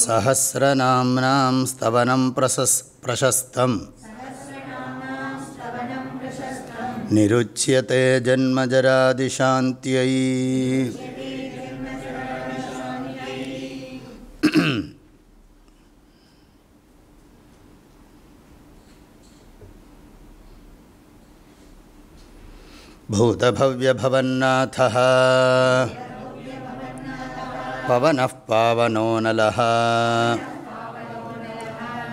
सहस्रनाम्नां स्तवनं प्रशस् प्रशस्तम्। निरुच्यते जन्मजरादिशान्त्यै। भूतभव्यभवन्नाथः। पवनः पावनो नलः।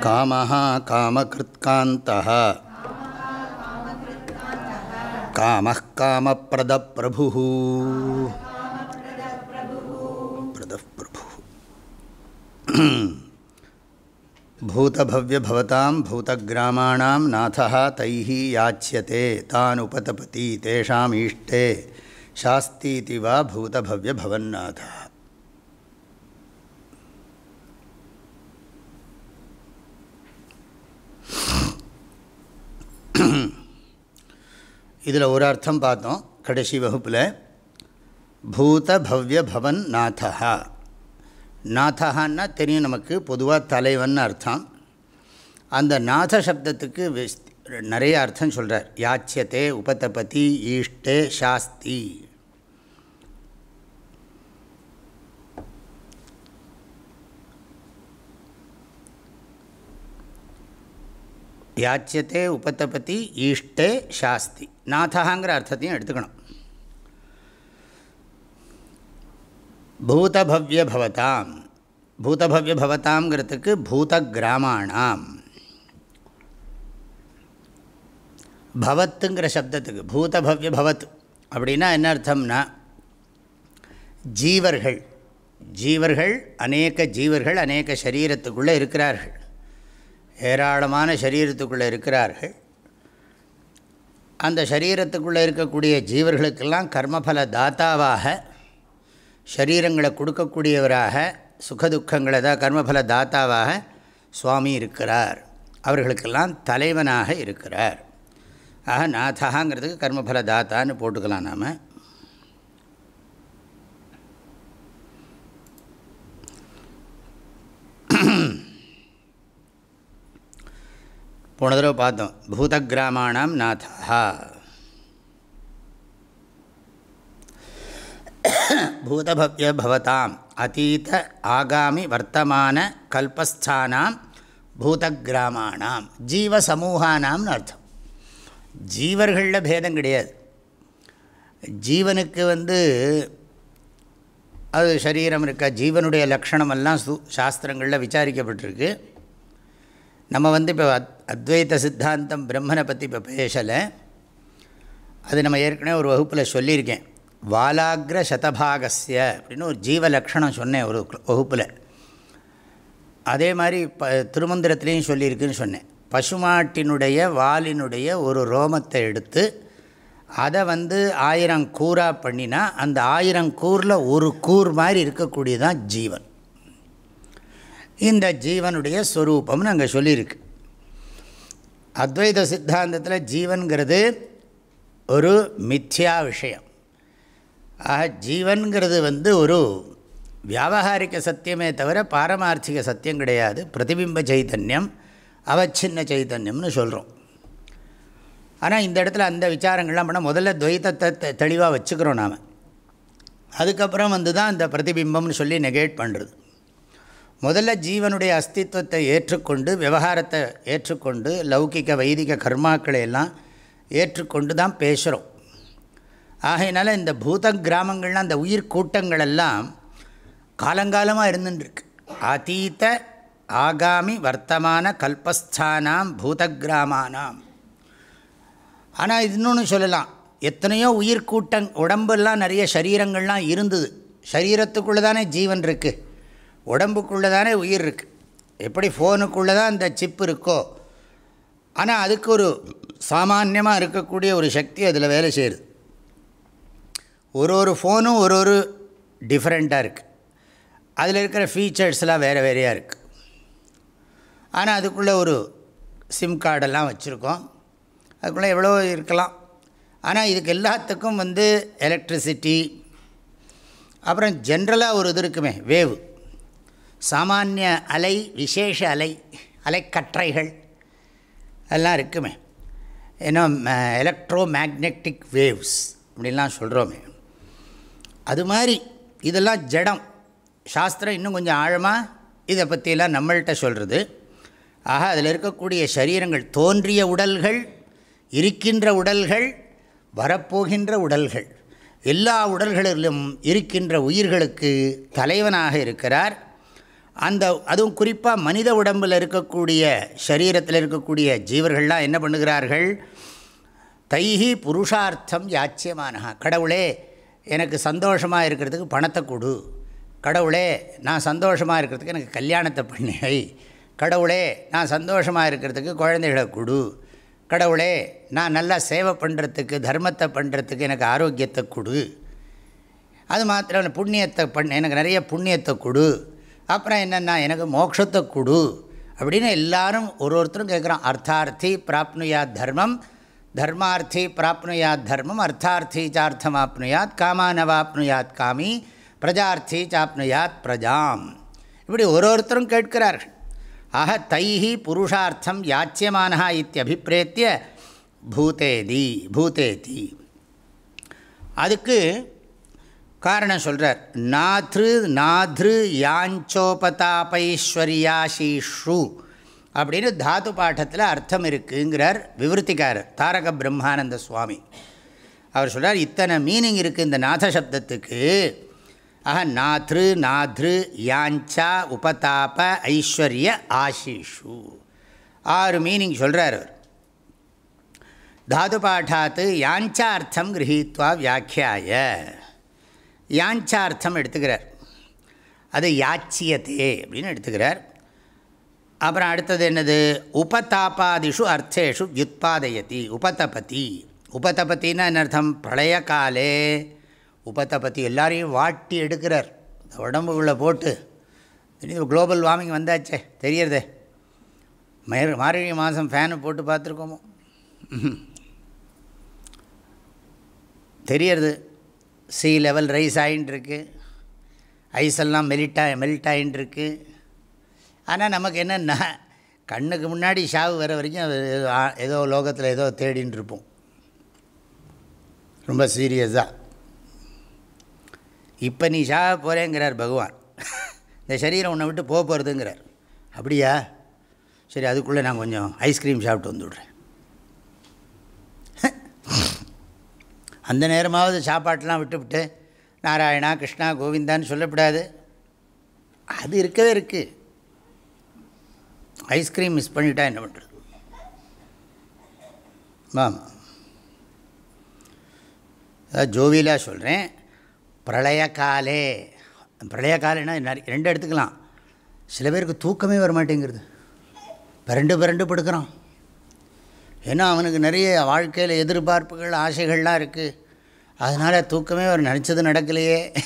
कामः कामकृत्कान्तः। कामः कामप्रदप्रभुः। प्रदप्रभुः। भूतभव्यभवतां भूतग्रामाणां नाथः तैः याच्यते तान् उपतपति तेषामीष्टे। शास्तीति वा भूतभव्यभवन्नाथः। இதில் ஒரு அர்த்தம் பார்த்தோம் கடைசி வகுப்பில். பூத பவ்ய பவன் நாதா நாதகான்னா தெரியும் நமக்கு பொதுவாக தலைவன் அர்த்தம். அந்த நாத சப்தத்துக்கு நிறைய அர்த்தம் சொல்கிறார் யாச்சியத்தே உபதபதி ஈஷ்டே சாஸ்தி. யாச்சியத்தே உபத்தபதி ஈஷ்டே சாஸ்தி நாதகாங்கிற அர்த்தத்தையும் எடுத்துக்கணும் பூதபவ்ய பவதாம் பூதபவ்ய பவதாம்ங்கிறதுக்கு பூத கிராமாணாம் பவத்துங்கிற சப்தத்துக்கு பூதபவ்ய பவத் அப்படின்னா என்ன அர்த்தம்னா ஜீவர்கள் ஜீவர்கள் அநேக ஜீவர்கள் அநேக சரீரத்துக்குள்ளே இருக்கிறார்கள் ஏராளமான சரீரத்துக்குள்ளே இருக்கிறார்கள். அந்த சரீரத்துக்குள்ளே இருக்கக்கூடிய ஜீவர்களுக்கெல்லாம் கர்மபல தாத்தாவாக சரீரங்களை கொடுக்கக்கூடியவராக சுகதுக்கங்களை தான் கர்மபல தாத்தாவாக சுவாமி இருக்கிறார். அவர்களுக்கெல்லாம் தலைவனாக இருக்கிறார். ஆக நாதகாங்கிறதுக்கு கர்மபல தாத்தான்னு போட்டுக்கலாம் நாம். போன தடவை பார்த்தோம். பூதகிராமாணாம் நாதா பூதபவ்ய பவதாம். அதீத ஆகாமி வர்த்தமான கல்பஸ்தானாம் பூதகிராமாணாம் ஜீவசமூகானாம்னு அர்த்தம். ஜீவர்களில் பேதம் கிடையாது. ஜீவனுக்கு வந்து அது சரீரம் இருக்கா ஜீவனுடைய லக்ஷணமெல்லாம் சு சாஸ்திரங்களில் விசாரிக்கப்பட்டிருக்கு. நம்ம வந்து இப்போ அத்வைத சித்தாந்தம் பிரம்மனை பற்றி இப்போ பேசலை. அது நம்ம ஏற்கனவே ஒரு வகுப்பில் சொல்லியிருக்கேன். வாலாகிர சதபாகசிய அப்படின்னு ஒரு ஜீவ லக்ஷணம் சொன்னேன் ஒரு வகுப்பில். அதே மாதிரி ப திருமந்திரத்துலேயும் சொல்லியிருக்குன்னு சொன்னேன். பசுமாட்டினுடைய வாலினுடைய ஒரு ரோமத்தை எடுத்து அதை வந்து ஆயிரம் கூறாக பண்ணினா அந்த ஆயிரம் கூரில் ஒரு கூர் மாதிரி இருக்கக்கூடியதான் ஜீவன். இந்த ஜீவனுடைய ஸ்வரூபம்னு அங்கே சொல்லியிருக்கு. அத்வைத சித்தாந்தத்தில் ஜீவன்கிறது ஒரு மித்யா விஷயம். ஆக ஜீவன்கிறது வந்து ஒரு வியாபகாரிக சத்தியமே தவிர பாரமார்த்திக சத்தியம் கிடையாது. பிரதிபிம்ப சைத்தன்யம் அவச்சின்ன சைத்தன்யம்னு சொல்கிறோம் ஆனால் இந்த இடத்துல அந்த விசாரங்கள்லாம் பண்ணால் முதல்ல துவைத்தத்தை தெளிவாக வச்சுக்கிறோம் நாம். அதுக்கப்புறம் வந்து தான் இந்த பிரதிபிம்பம்னு சொல்லி நெகேட் பண்ணுறது முதல்ல ஜீவனுடைய அஸ்தித்வத்தை ஏற்றுக்கொண்டு விவகாரத்தை ஏற்றுக்கொண்டு லௌகிக வைதிக கர்மாக்களை எல்லாம் ஏற்றுக்கொண்டு தான் பேசுகிறோம் ஆகையினால இந்த பூத கிராமங்கள்லாம் அந்த உயிர் கூட்டங்கள் எல்லாம் காலங்காலமாக இருந்துட்டுருக்கு அதீத ஆகாமி வர்த்தமான கல்பஸ்தானாம் பூதகிராமானாம் ஆனால் இன்னொன்று சொல்லலாம். எத்தனையோ உயிர் கூட்டங் உடம்பெல்லாம் நிறைய சரீரங்கள்லாம் இருந்தது. சரீரத்துக்குள்ளே தானே ஜீவன் இருக்குது உடம்புக்குள்ளே தானே உயிர் இருக்குது எப்படி ஃபோனுக்குள்ளே தான் இந்த சிப் இருக்கோ. ஆனால் அதுக்கு ஒரு சாமான்யமாக இருக்கக்கூடிய ஒரு சக்தி அதில் வேலை செய்யுது. ஒரு ஒரு ஃபோனும் ஒரு ஒரு டிஃப்ரெண்ட்டாக இருக்குது அதில் இருக்கிற ஃபீச்சர்ஸ்லாம் வேறு வேறையாக இருக்குது ஆனால் அதுக்குள்ளே ஒரு சிம் கார்டெல்லாம் வச்சுருக்கோம். அதுக்குள்ளே எவ்வளோ இருக்கலாம். ஆனால் இதுக்கு எல்லாத்துக்கும் வந்து எலக்ட்ரிசிட்டி அப்புறம் ஜென்ரலாக ஒரு இது இருக்குமே வேவ். சாமானிய அலை விசேஷ அலை அலைக்கற்றைகள் எல்லாம் இருக்குமே. ஏன்னா எலக்ட்ரோ மேக்னெட்டிக் வேவ்ஸ் அப்படின்லாம் சொல்கிறோமே அது மாதிரி இதெல்லாம் ஜடம். சாஸ்திரம் இன்னும் கொஞ்சம் ஆழமாக இதை பற்றியெல்லாம் நம்மள்கிட்ட சொல்கிறது ஆக அதில் இருக்கக்கூடிய சரீரங்கள் தோன்றிய உடல்கள் இருக்கின்ற உடல்கள் வரப்போகின்ற உடல்கள் எல்லா உடல்களிலும் இருக்கின்ற உயிர்களுக்கு தலைவனாக இருக்கிறார். அந்த அதுவும் குறிப்பாக மனித உடம்பில் இருக்கக்கூடிய சரீரத்தில் இருக்கக்கூடிய ஜீவர்கள்லாம் என்ன பண்ணுகிறார்கள்? தைஹி புருஷார்த்தம் யாச்சியமானஹா. கடவுளே எனக்கு சந்தோஷமாக இருக்கிறதுக்கு பணத்தை கொடு. கடவுளே நான் சந்தோஷமாக இருக்கிறதுக்கு எனக்கு கல்யாணத்தை பண்ணை. கடவுளே நான் சந்தோஷமாக இருக்கிறதுக்கு குழந்தைகளை கொடு. கடவுளே நான் நல்லா சேவை பண்ணுறதுக்கு தர்மத்தை பண்ணுறதுக்கு எனக்கு ஆரோக்கியத்தை கொடு. அது மாத்திரம் புண்ணியத்தை பண்ண எனக்கு நிறைய புண்ணியத்தை கொடு. அப்புறம் என்னென்னா எனக்கு மோட்சத்தை கொடு. அப்படின்னு எல்லாரும் ஒரு ஒருத்தரும் கேட்குறான் அர்த்தார்த்தி பிராப்னுயாத் தர்மம் தர்மார்த்தி பிராப்னுயாத் தர்மம் அர்த்தார்த்தி சார்த்தமாப்னுயாத் காமானவாப்னுயாத் காமி பிரஜார்த்தி சாப்னுயாத் பிரஜாம். இப்படி ஒரு ஒருத்தரும் கேட்கிறார்கள். ஆக தைஹி புருஷார்த்தம் யாச்சியமானஹா இத்தியபிப்பிரேத்திய பூதேதி பூதேதி. அதுக்கு காரணம் சொல்கிறார் நாத்ரு நாத்ரு யாஞ்சோபதாபைஸ்வர்யாசீஷு. அப்படின்னு தாது பாட்டத்தில் அர்த்தம் இருக்குங்கிறார் விவருத்திக்காரர் தாரக பிரம்மானந்த சுவாமி. அவர் சொல்கிறார் இத்தனை மீனிங் இருக்குது இந்த நாத சப்தத்துக்கு. ஆக நாத்ரு நாத்ரு யாஞ்சா உபதாப ஐஸ்வர்ய ஆஷிஷு ஆறு மீனிங் சொல்கிறார் அவர். தாது பாட்டாத்து யாஞ்சார்த்தம் கிரகித்வா வியாக்கியாய. யாஞ்சார்த்தம் எடுத்துக்கிறார். அது யாச்சியத்தே அப்படின்னு எடுத்துக்கிறார். அப்புறம் அடுத்தது என்னது? உபதாபாதிஷு அர்த்தேஷு வியுத்பாதயதி உபதபதி. உபதபத்தின்னா என்ன அர்த்தம்? பழைய காலே. உபதபதி எல்லாரையும் வாட்டி எடுக்கிறார். உடம்பு உள்ளே போட்டு. Global warming வந்தாச்சே தெரியறதே. மயர் மார்கழி மாதம் ஃபேனு போட்டு பார்த்துருக்கோமோ. தெரியறது. சி லெவல் ரைஸ் ஆகின்னு ஐஸ் எல்லாம் மெலிட்டா மெல்ட் ஆகின்னு ஆனால் நமக்கு என்னென்னா கண்ணுக்கு முன்னாடி ஷாவு வர வரைக்கும் அது ஏதோ ஏதோ லோகத்தில் ஏதோ தேடின்னு இருப்போம் ரொம்ப சீரியஸாக இப்போ நீ ஷாவ போகிறேங்கிறார் பகவான். இந்த சரீரம் உன்னை விட்டு போக போகிறதுங்கிறார் அப்படியா? சரி அதுக்குள்ளே நான் கொஞ்சம் ஐஸ்கிரீம் சாப்பிட்டு வந்துவிட்றேன் அந்த நேரமாவது சாப்பாட்டெலாம் விட்டுவிட்டு நாராயணா கிருஷ்ணா கோவிந்தான்னு சொல்லக்கூடாது அது இருக்கவே இருக்குது ஐஸ்கிரீம் மிஸ் பண்ணிட்டா என்ன பண்ணுறது ஆமாம் அதாவது ஜோவியலாக சொல்கிறேன் பிரளய காலே. பிரளய காலேனா ரெண்டு எடுத்துக்கலாம். சில பேருக்கு தூக்கமே வர மாட்டேங்கிறது பிறண்டு பிறண்டு படுக்கிறான் ஏன்னா அவனுக்கு நிறைய வாழ்க்கையில் எதிர்பார்ப்புகள் ஆசைகள்லாம் இருக்குது அதனால் தூக்கமே அவர் நினச்சது நடக்கலையே.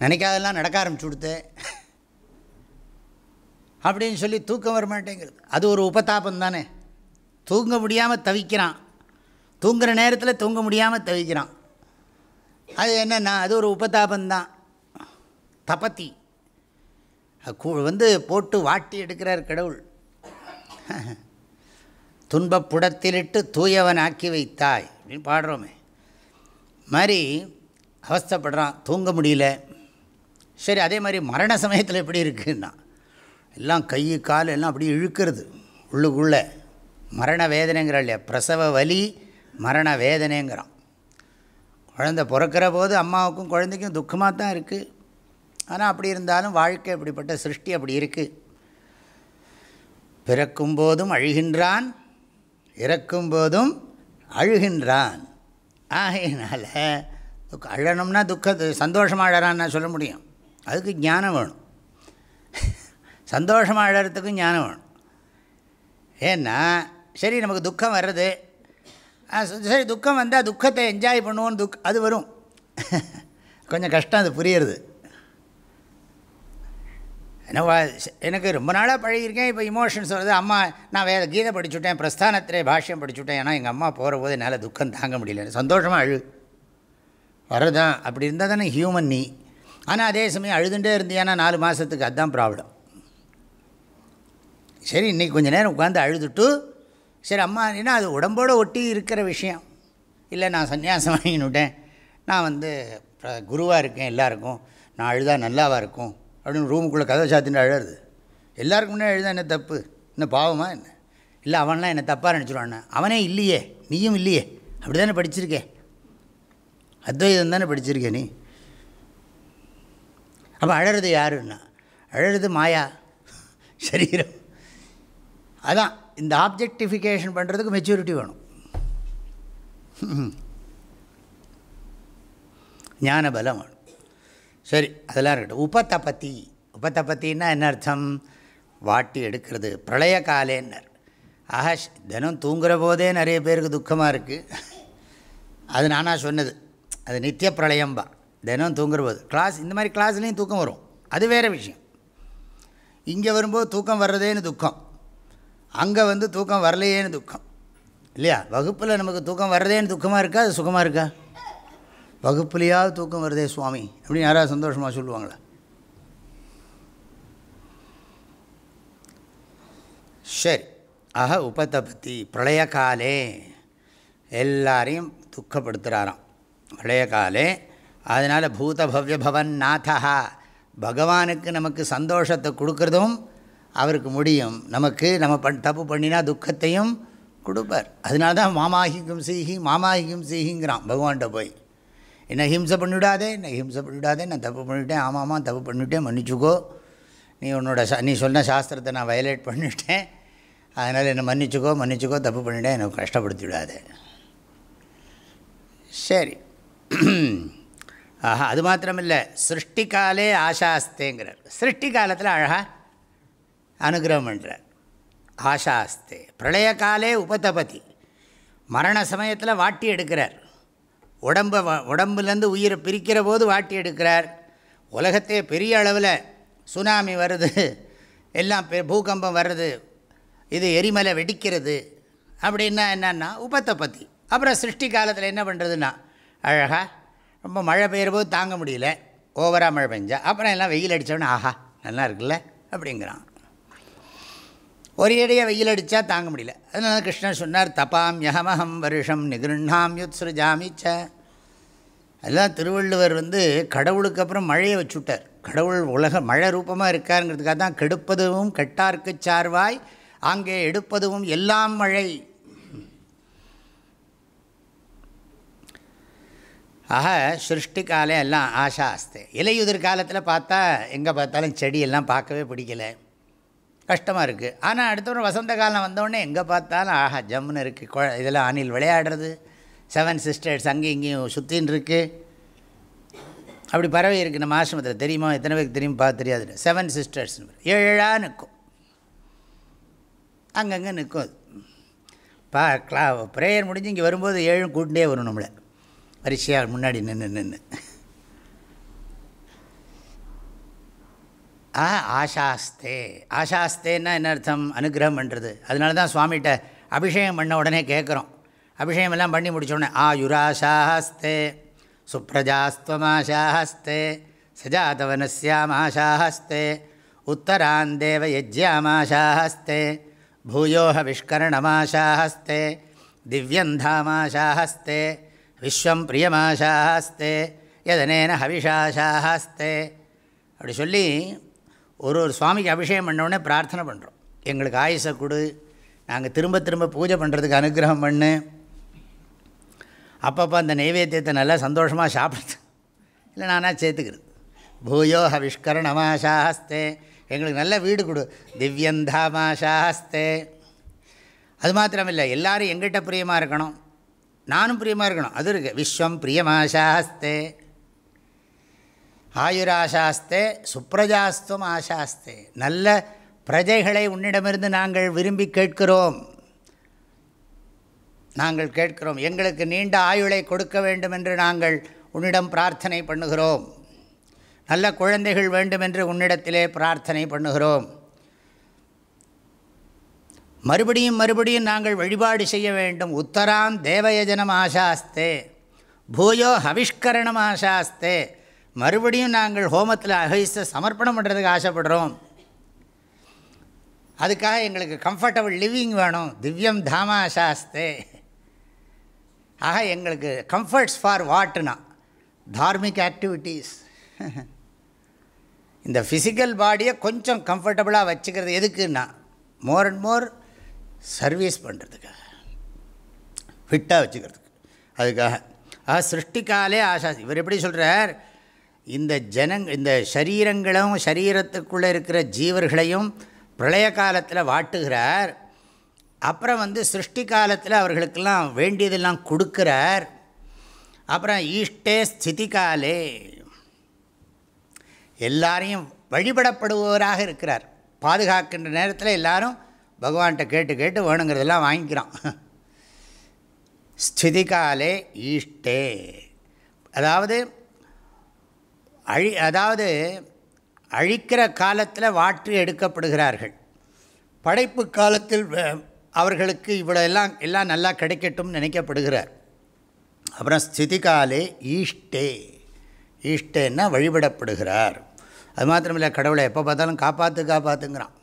நினைக்காதெல்லாம் நடக்க ஆரம்பிச்சு கொடுத்து. அப்படின்னு சொல்லி தூக்கம் வர மாட்டேங்கிறது அது ஒரு உபதாபம் தானே. தூங்க முடியாமல் தவிக்கிறான். தூங்குகிற நேரத்தில் தூங்க முடியாமல் தவிக்கிறான். அது என்னென்னா அது ஒரு உபதாபந்தான் தபத்தி வந்து போட்டு வாட்டி எடுக்கிறார் கடவுள். துன்பப்புடத்திலிட்டு தூயவன் ஆக்கி வைத்தாய். அப்படின்னு பாடுறோமே. மாதிரி அவஸ்தைப்படுறான் தூங்க முடியல. சரி அதே மாதிரி மரண சமயத்தில் எப்படி இருக்குன்னா எல்லாம் கை கால் எல்லாம் அப்படி இழுக்கிறது உள்ளுக்குள்ளே. மரண வேதனைங்கிற இல்லையா? பிரசவ வலி மரண வேதனைங்கிறான். குழந்த பிறக்கிற போது அம்மாவுக்கும் குழந்தைக்கும் துக்கமாக தான் இருக்குது ஆனால் அப்படி இருந்தாலும் வாழ்க்கை அப்படிப்பட்ட சிருஷ்டி அப்படி இருக்குது பிறக்கும் போதும் அழுகின்றான் இறக்கும் போதும் அழுகின்றான். ஆகையினால் அழணும்னா துக்க சந்தோஷமாக அழறான்னு நான் சொல்ல முடியும். அதுக்கு ஞானம் வேணும். சந்தோஷமாக அழகிறதுக்கும் ஞானம் வேணும். ஏன்னா சரி நமக்கு துக்கம் வர்றது. ஆ, சரி துக்கம் வந்தால் துக்கத்தை என்ஜாய் பண்ணுவோன்னு துக் அது வரும். கொஞ்சம் கஷ்டம் அது புரியுறது. எனக்கு ரொம்ப நாளாக பழகியிருக்கேன். இப்போ இமோஷன்ஸ் வருது அம்மா நான் வேறு கீதை படிச்சுட்டேன் பிரஸ்தானத்திலே பாஷ்யம் படிச்சுட்டேன். ஏன்னா எங்கள் அம்மா போகிற போது என்னால் துக்கம் தாங்க முடியல. சந்தோஷமாக அழு. வரதான் அப்படி இருந்தால் தானே ஹியூமன் நீ. ஆனால் அதே சமயம் அழுதுண்டே இருந்தியானா நாலு மாதத்துக்கு அதுதான் ப்ராப்ளம் சரி இன்றைக்கி கொஞ்சம் நேரம் உட்காந்து அழுதுட்டு சரி அம்மா ஏன்னா அது உடம்போடு ஒட்டி இருக்கிற விஷயம்? இல்லை நான் சன்னியாசம் வாங்கினுட்டேன். நான் வந்து குருவாக இருக்கேன் எல்லாருக்கும். நான் அழுதாக நல்லாவாக இருக்கும்? அப்படின்னு ரூமுக்குள்ளே கதை சாத்தின்னு அழகுது எல்லாருக்கும் முன்னே எழுதா என்ன தப்பு? என்ன பாவமா என்ன? இல்லை அவன்லாம் என்ன தப்பாக நினச்சிடுவான் அவனே இல்லையே நீயும் இல்லையே. அப்படி தானே படிச்சிருக்கே? அத்வைதம் தானே படிச்சிருக்கேன் நீ? அப்போ அழறது யாருன்னா? அழறது மாயா. சரீரம். அதான் இந்த ஆப்ஜெக்டிஃபிகேஷன் பண்ணுறதுக்கு மெச்சூரிட்டி வேணும். ஞான பலம் வேணும். சரி அதெல்லாம் இருக்கட்டும். உபதபதி. உபதபத்தின்னா என்ன அர்த்தம்? வாட்டி எடுக்கிறது. பிரளய காலேன்னர். ஆஹா தினம் தூங்குற போதே நிறைய பேருக்கு துக்கமாக இருக்குது அது நானாக சொன்னது. அது நித்திய பிரளயம்பா. தினம் தூங்குற போது. கிளாஸ் இந்த மாதிரி கிளாஸ்லேயும் தூக்கம் வரும். அது வேறு விஷயம். இங்கே வரும்போது தூக்கம் வர்றதேன்னு துக்கம். அங்கே வந்து தூக்கம் வரலையேன்னு துக்கம். இல்லையா? வகுப்பில் நமக்கு தூக்கம் வர்றதேன்னு துக்கமாக இருக்கா? அது சுகமாக இருக்கா? வகுப்புலையாவது தூக்கம் வருதே சுவாமி அப்படின்னு யாராவது சந்தோஷமாக சொல்லுவாங்களா? சரி ஆக உபதபதி பிரளய காலே எல்லாரையும் துக்கப்படுத்துகிறாராம் பிரளய காலே அதனால் பூதபவ்ய பவன் நாதா பகவானுக்கு நமக்கு சந்தோஷத்தை கொடுக்குறதும் அவருக்கு முடியும். நமக்கு நம்ம பண் தப்பு பண்ணினா துக்கத்தையும் கொடுப்பார். அதனால தான் மாமாஹிகும் சீஹி மாமாஹிகும் சீஹிங்கிறான் பகவான்கிட்ட போய். என்ன ஹிம்சை பண்ணிவிடாதே என்ன ஹிம்சை பண்ணிவிடாதே நான் தப்பு பண்ணிவிட்டேன் ஆமாம்மா தப்பு பண்ணிவிட்டேன் மன்னிச்சுக்கோ. நீ உன்னோட நீ சொன்ன சாஸ்திரத்தை நான் வயலேட் பண்ணிவிட்டேன். அதனால் என்னை மன்னிச்சுக்கோ மன்னிச்சுக்கோ தப்பு பண்ணிவிட்டேன் எனக்கு கஷ்டப்படுத்தி விடாதே சரி. ஆஹா அது மாத்திரமில்லை. சிருஷ்டிகாலே ஆசாஸ்தேங்கிறார். சிருஷ்டி காலத்தில் அழகாக அனுகிரகம் பண்ணுறார் ஆசாஸ்தே. பிரளய காலே உபதபதி. மரண சமயத்தில் வாட்டி எடுக்கிறார். உடம்பை வ- உடம்புலேருந்து உயிரை பிரிக்கிற போது வாட்டி எடுக்கிறார். உலகத்தையே பெரிய அளவில் சுனாமி வருது. எல்லாம் பூகம்பம் வர்றது இது எரிமலை வெடிக்கிறது. அப்படின்னா என்னன்னா உபத்தை பற்றி அப்புறம் சிருஷ்டி காலத்தில் என்ன பண்ணுறதுன்னா அழகாக ரொம்ப மழை பெய்கிற போது தாங்க முடியல. ஓவராக மழை பெஞ்சா. அப்புறம் எல்லாம் வெயில் அடித்தோடனே ஆஹா நல்லா இருக்குல்ல? அப்படிங்கிறான். ஒரு வெயில் அடித்தா தாங்க முடியல. அதனால கிருஷ்ணர் சொன்னார் தபாம் யஹமஹம் வருஷம் நிகிருண்ணாம் யுத்ஸ்ருஜாமி ச அதெல்லாம் திருவள்ளுவர் வந்து கடவுளுக்கு அப்புறம் மழையை வச்சுட்டார். கடவுள் உலக மழை ரூபமாக இருக்காருங்கிறதுக்காக தான் கெடுப்பதும் கெட்டார்க்கு சார்வாய் அங்கே எடுப்பதும் எல்லாம் மழை. ஆக சிருஷ்டி காலம் எல்லாம் ஆசாஸ்தே இலையுதிர் காலத்தில் பார்த்தா எங்கே பார்த்தாலும் செடியெல்லாம் பார்க்கவே பிடிக்கல. கஷ்டமாக இருக்குது ஆனால் அடுத்தவரை வசந்த காலம் வந்தோடனே எங்கே பார்த்தாலும் ஆஹா ஜம்முன்னு இருக்குது கொ இதெல்லாம் அணில் விளையாடுறது. செவன் சிஸ்டர்ஸ் அங்கேயும் இங்கேயும் சுற்றின்னு இருக்குது அப்படி பறவை இருக்குது நம்ம ஆசிரமத்தில் தெரியுமா? எத்தனை பேருக்கு தெரியும்? பார்த்து தெரியாது செவன் சிஸ்டர்ஸ் ஏழாக நிற்கும் அங்கங்கே நிற்கும் அது. பா க்ளா ப்ரேயர் முடிஞ்சு இங்கே வரும்போது ஏழும் கூட்டிகிட்டே வரும் நம்மளை. வரிசையாக முன்னாடி நின்று நின்று ஆ ஆஷாஸ்தே ஆஷாஸ்தேன்னா என்ன அர்த்தம்? அனுகிரகம் பண்ணுறது அதனால தான் சுவாமிகிட்ட அபிஷேகம் பண்ண உடனே கேட்குறோம். அபிஷேகம் எல்லாம் பண்ணி முடிச்ச உடனே ஆயுராசாஸ்தே சஜாதவனசியாமாஷாஹஸ்தே உத்தராந்தேவ யஜ்யாமாஷாஹஸ்தே பூயோக விஷ்கரணமாஷாஹஸ்தே திவ்யந்தாமாஷாஹஸ்தே விஸ்வம் பிரியமாஷாஹஸ்தே எதனேன ஹவிஷாஷாஹஸ்தே அப்படி சொல்லி ஒரு ஒரு சுவாமிக்கு அபிஷேகம் பண்ண பிரார்த்தனை பண்ணுறோம் எங்களுக்கு ஆயுசை கொடு நாங்கள் திரும்ப திரும்ப பூஜை பண்ணுறதுக்கு அனுகிரகம் பண்ணு. அப்பப்போ அந்த நைவேத்தியத்தை நல்லா சந்தோஷமாக சாப்பிடுது. இல்லை நானாக சேர்த்துக்கிறது. பூயோ ஹவிஷ்கரணமாஷாஸ்தே எங்களுக்கு நல்ல வீடு கொடு. திவ்யந்தாமாஷாஸ்தே அது மாத்திரமில்லை எல்லோரும் எங்கிட்ட பிரியமாக இருக்கணும். நானும் பிரியமாக இருக்கணும். அது இருக்குது விஸ்வம் பிரியமாஷாஸ்தே ஆயுராசாஸ்தே சுப்ரஜாஸ்துவம் ஆசாஸ்தே. நல்ல பிரஜைகளை உன்னிடமிருந்து நாங்கள் விரும்பி கேட்கிறோம். நாங்கள் கேட்கிறோம். எங்களுக்கு நீண்ட ஆயுளை கொடுக்க வேண்டும் என்று நாங்கள் உன்னிடம் பிரார்த்தனை பண்ணுகிறோம். நல்ல குழந்தைகள் வேண்டும் என்று உன்னிடத்திலே பிரார்த்தனை பண்ணுகிறோம். மறுபடியும் மறுபடியும் நாங்கள் வழிபாடு செய்ய வேண்டும். உத்தராம் தேவயஜனம் ஆசாஸ்தே. பூயோ ஹவிஷ்கரணம் ஆசாஸ்தே. மறுபடியும் நாங்கள் ஹோமத்தில் அகைச சமர்ப்பணம் பண்ணுறதுக்கு ஆசைப்படுறோம். அதுக்காக எங்களுக்கு கம்ஃபர்டபுள் லிவிங் வேணும். திவ்யம் தாமா சாஸ்தே ஆக எங்களுக்கு கம்ஃபர்ட்ஸ் ஃபார் வாட்னா தார்மிக் ஆக்டிவிட்டீஸ் இந்த ஃபிசிக்கல் பாடியை கொஞ்சம் கம்ஃபர்டபுளாக வச்சுக்கிறது எதுக்குன்னா மோர் அண்ட் மோர் சர்வீஸ் பண்ணுறதுக்காக ஃபிட்டாக வச்சுக்கிறதுக்கு. அதுக்காக. ஆக சிருஷ்டிக்காலே ஆசா இவர் எப்படி சொல்கிறார் இந்த ஜனங் இந்த சரீரங்களும் சரீரத்துக்குள்ளே இருக்கிற ஜீவர்களையும் பிரளய காலத்தில் வாட்டுகிறார். அப்புறம் வந்து சிருஷ்டி காலத்தில் அவர்களுக்கெல்லாம் வேண்டியதெல்லாம் கொடுக்குறார். அப்புறம் ஈஷ்டே ஸ்திதி காலே. எல்லாரையும் வழிபடப்படுபவராக இருக்கிறார். பாதுகாக்கின்ற நேரத்தில் எல்லாரும் பகவான்கிட்ட கேட்டு கேட்டு வேணுங்கிறதெல்லாம் வாங்கிக்கிறான் ஸ்திதி காலே ஈஷ்டே. அதாவது அழி அதாவது அழிக்கிற காலத்தில் வாற்றி எடுக்கப்படுகிறார்கள். படைப்பு காலத்தில் அவர்களுக்கு இவ்வளோ எல்லாம் எல்லாம் நல்லா கிடைக்கட்டும் நினைக்கப்படுகிறார். அப்புறம் ஸ்திதி காலே ஈஷ்டே. ஈஷ்டேன்னா வழிபடப்படுகிறார். அது மாத்திரமில்லை கடவுளை எப்போ பார்த்தாலும் காப்பாற்று காப்பாற்றுங்கிறான்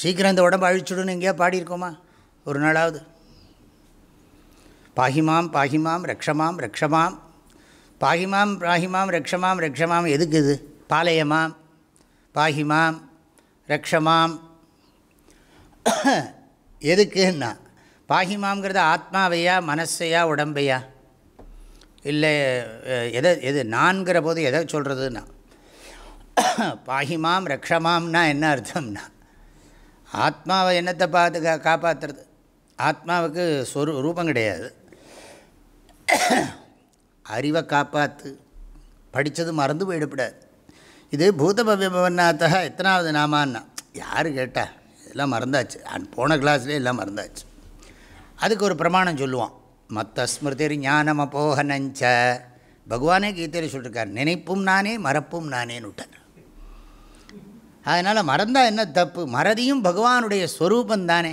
சீக்கிரம் இந்த உடம்பு அழிச்சுடுன்னு எங்கேயா பாடியிருக்கோமா? ஒரு நாளாவது. பாகிமாம் பாகிமாம் ரக்ஷமாம் ரக்ஷமாம். பாகிமாம் பாகிமாம் ரக்ஷமாம் ரக்ஷமாம் எதுக்கு இது? பாளையமாம் பாகிமாம் ரக்ஷமாம். எதுக்குன்னா பாகிமாங்கிறது ஆத்மாவையா மனசையா உடம்பையா? இல்லை எதை எது நான்கிற போது எதை சொல்கிறதுன்னா பாகிமாம் ரக்ஷமாம்னா என்ன அர்த்தம்னா ஆத்மாவை என்னத்தை பார்த்து கா காப்பாற்றுறது ஆத்மாவுக்கு சொரு ரூபம் கிடையாது. அறிவை காப்பாற்று படித்தது மறந்து போயிடப்படாது இது பூதபவ்யபவநாத்தா எத்தனாவது நாமான்னா யார் கேட்டா இதெல்லாம் மறந்தாச்சு. போன கிளாஸ்லேயே எல்லாம் மறந்தாச்சு. அதுக்கு ஒரு பிரமாணம் சொல்லுவான். மற்ற ஸ்மிருதிர் ஞானம் அப்போகனஞ்ச பகவானே கீதையில் சொல்லியிருக்கார் நினைப்பும் நானே மறப்பும் நானேன்னு விட்டார். அதனால் மறந்தால் என்ன தப்பு? மறதியும் பகவானுடைய ஸ்வரூபந்தானே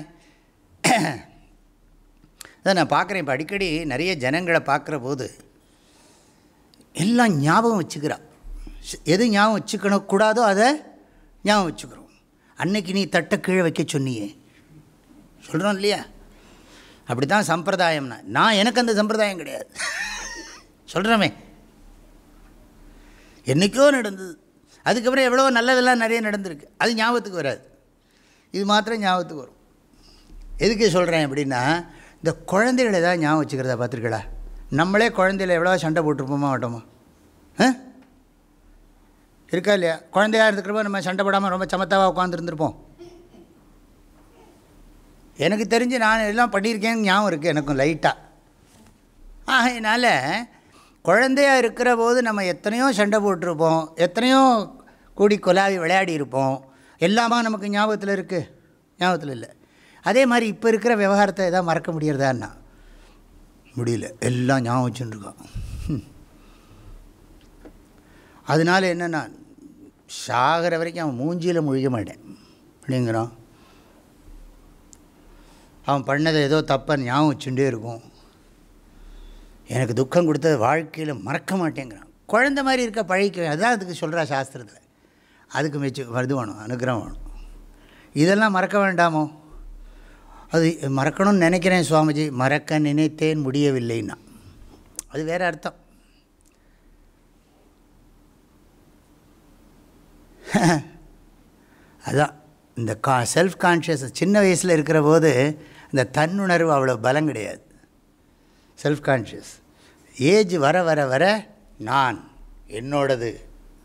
அதை நான் பார்க்குறேன் இப்போ அடிக்கடி நிறைய ஜனங்களை பார்க்குற போது எல்லாம் ஞாபகம் வச்சுக்கிறா. எது ஞாபகம் வச்சுக்கணும் கூடாதோ அதை ஞாபகம் வச்சுக்கிறோம். அன்னைக்கு நீ தட்டை கீழே வைக்க சொன்னியே. சொல்கிறோம் இல்லையா? அப்படி தான் சம்பிரதாயம்னா. நான் எனக்கு அந்த சம்பிரதாயம் கிடையாது. சொல்கிறோமே என்றைக்கோ நடந்தது. அதுக்கப்புறம் எவ்வளோ நல்லதெல்லாம் நிறைய நடந்திருக்கு. அது ஞாபகத்துக்கு வராது. இது மாத்திரம் ஞாபகத்துக்கு வரும். எதுக்கு சொல்கிறேன் அப்படின்னா இந்த குழந்தைகள் ஏதாவது ஞாபகம் வச்சுக்கிறதா பார்த்துருக்கடா நம்மளே குழந்தையில் எவ்வளோ சண்டை போட்டிருப்போமா மாட்டோமா இருக்கா இல்லையா? குழந்தையாக இருந்துக்கிறப்போ நம்ம சண்டை போடாமல் ரொம்ப சமத்தாவாக உட்காந்துருந்துருப்போம் எனக்கு தெரிஞ்சு நான் எல்லாம் பண்ணியிருக்கேன்னு ஞாபகம் இருக்குது எனக்கும் லைட்டாக ஆகையினால் குழந்தையாக இருக்கிற போது நம்ம எத்தனையோ சண்டை போட்டிருப்போம் எத்தனையோ கூடி கொலாவி விளையாடி இருப்போம். எல்லாமா நமக்கு ஞாபகத்தில் இருக்குது ஞாபகத்தில் இல்லை. அதே மாதிரி இப்போ இருக்கிற விவகாரத்தை எதாவது மறக்க முடியறதான்னா? முடியல. எல்லாம் ஞாபகம் வச்சுருக்கான் அதனால் என்னென்னா சாகிற வரைக்கும் அவன் மூஞ்சியில் முழிக்க மாட்டேன். அப்படிங்கிறான் அவன் பண்ணதை ஏதோ தப்பாக ஞாபகம் வச்சுட்டே இருக்கும். எனக்கு துக்கம் கொடுத்தது வாழ்க்கையில் மறக்க மாட்டேங்கிறான். குழந்த மாதிரி இருக்க பழகிக்க அதுதான் அதுக்கு சொல்கிறா சாஸ்திரத்தில். அதுக்கு மெச்சு வருது வேணும் அனுகிரகம் வேணும். இதெல்லாம் மறக்க வேண்டாமோ? அது மறக்கணும்னு நினைக்கிறேன் சுவாமிஜி. மறக்க நினைத்தேன் முடியவில்லைன்னா. அது வேறு அர்த்தம். அதுதான் இந்த கா செல்ஃப் கான்ஷியஸ் சின்ன வயசில் இருக்கிற போது இந்த தன்னுணர்வு அவ்வளோ பலம் கிடையாது. செல்ஃப் கான்ஷியஸ் ஏஜ் வர வர வர நான் என்னோடது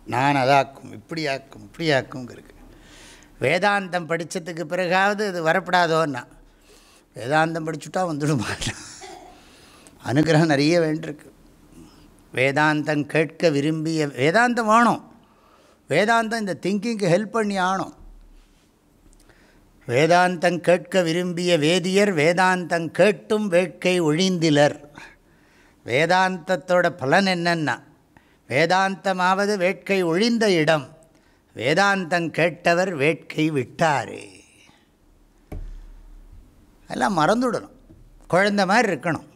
நான் அதாக்கும் இப்படி ஆக்கும் இப்படி ஆக்குங்க வேதாந்தம் படித்ததுக்கு பிறகாவது இது வரப்படாதோன்னா. வேதாந்தம் படிச்சுட்டா வந்துடுமா? அனுகிரகம் நிறைய வேண்டியிருக்கு. வேதாந்தம் கேட்க விரும்பிய வேதாந்தம் வேணும். வேதாந்தம் இந்த திங்கிங்க்கு ஹெல்ப் பண்ணி ஆகணும். வேதாந்தம் கேட்க விரும்பிய வேதியர் வேதாந்தம் கேட்டும் வேட்கை ஒழிந்திலர். வேதாந்தத்தோட பலன் என்னென்னா வேதாந்தமாவது வேட்கை ஒழிந்த இடம். வேதாந்தம் கேட்டவர் வேட்கை விட்டாரே. எல்லாம் மறந்துவிடணும் குழந்த மாதிரி இருக்கணும்.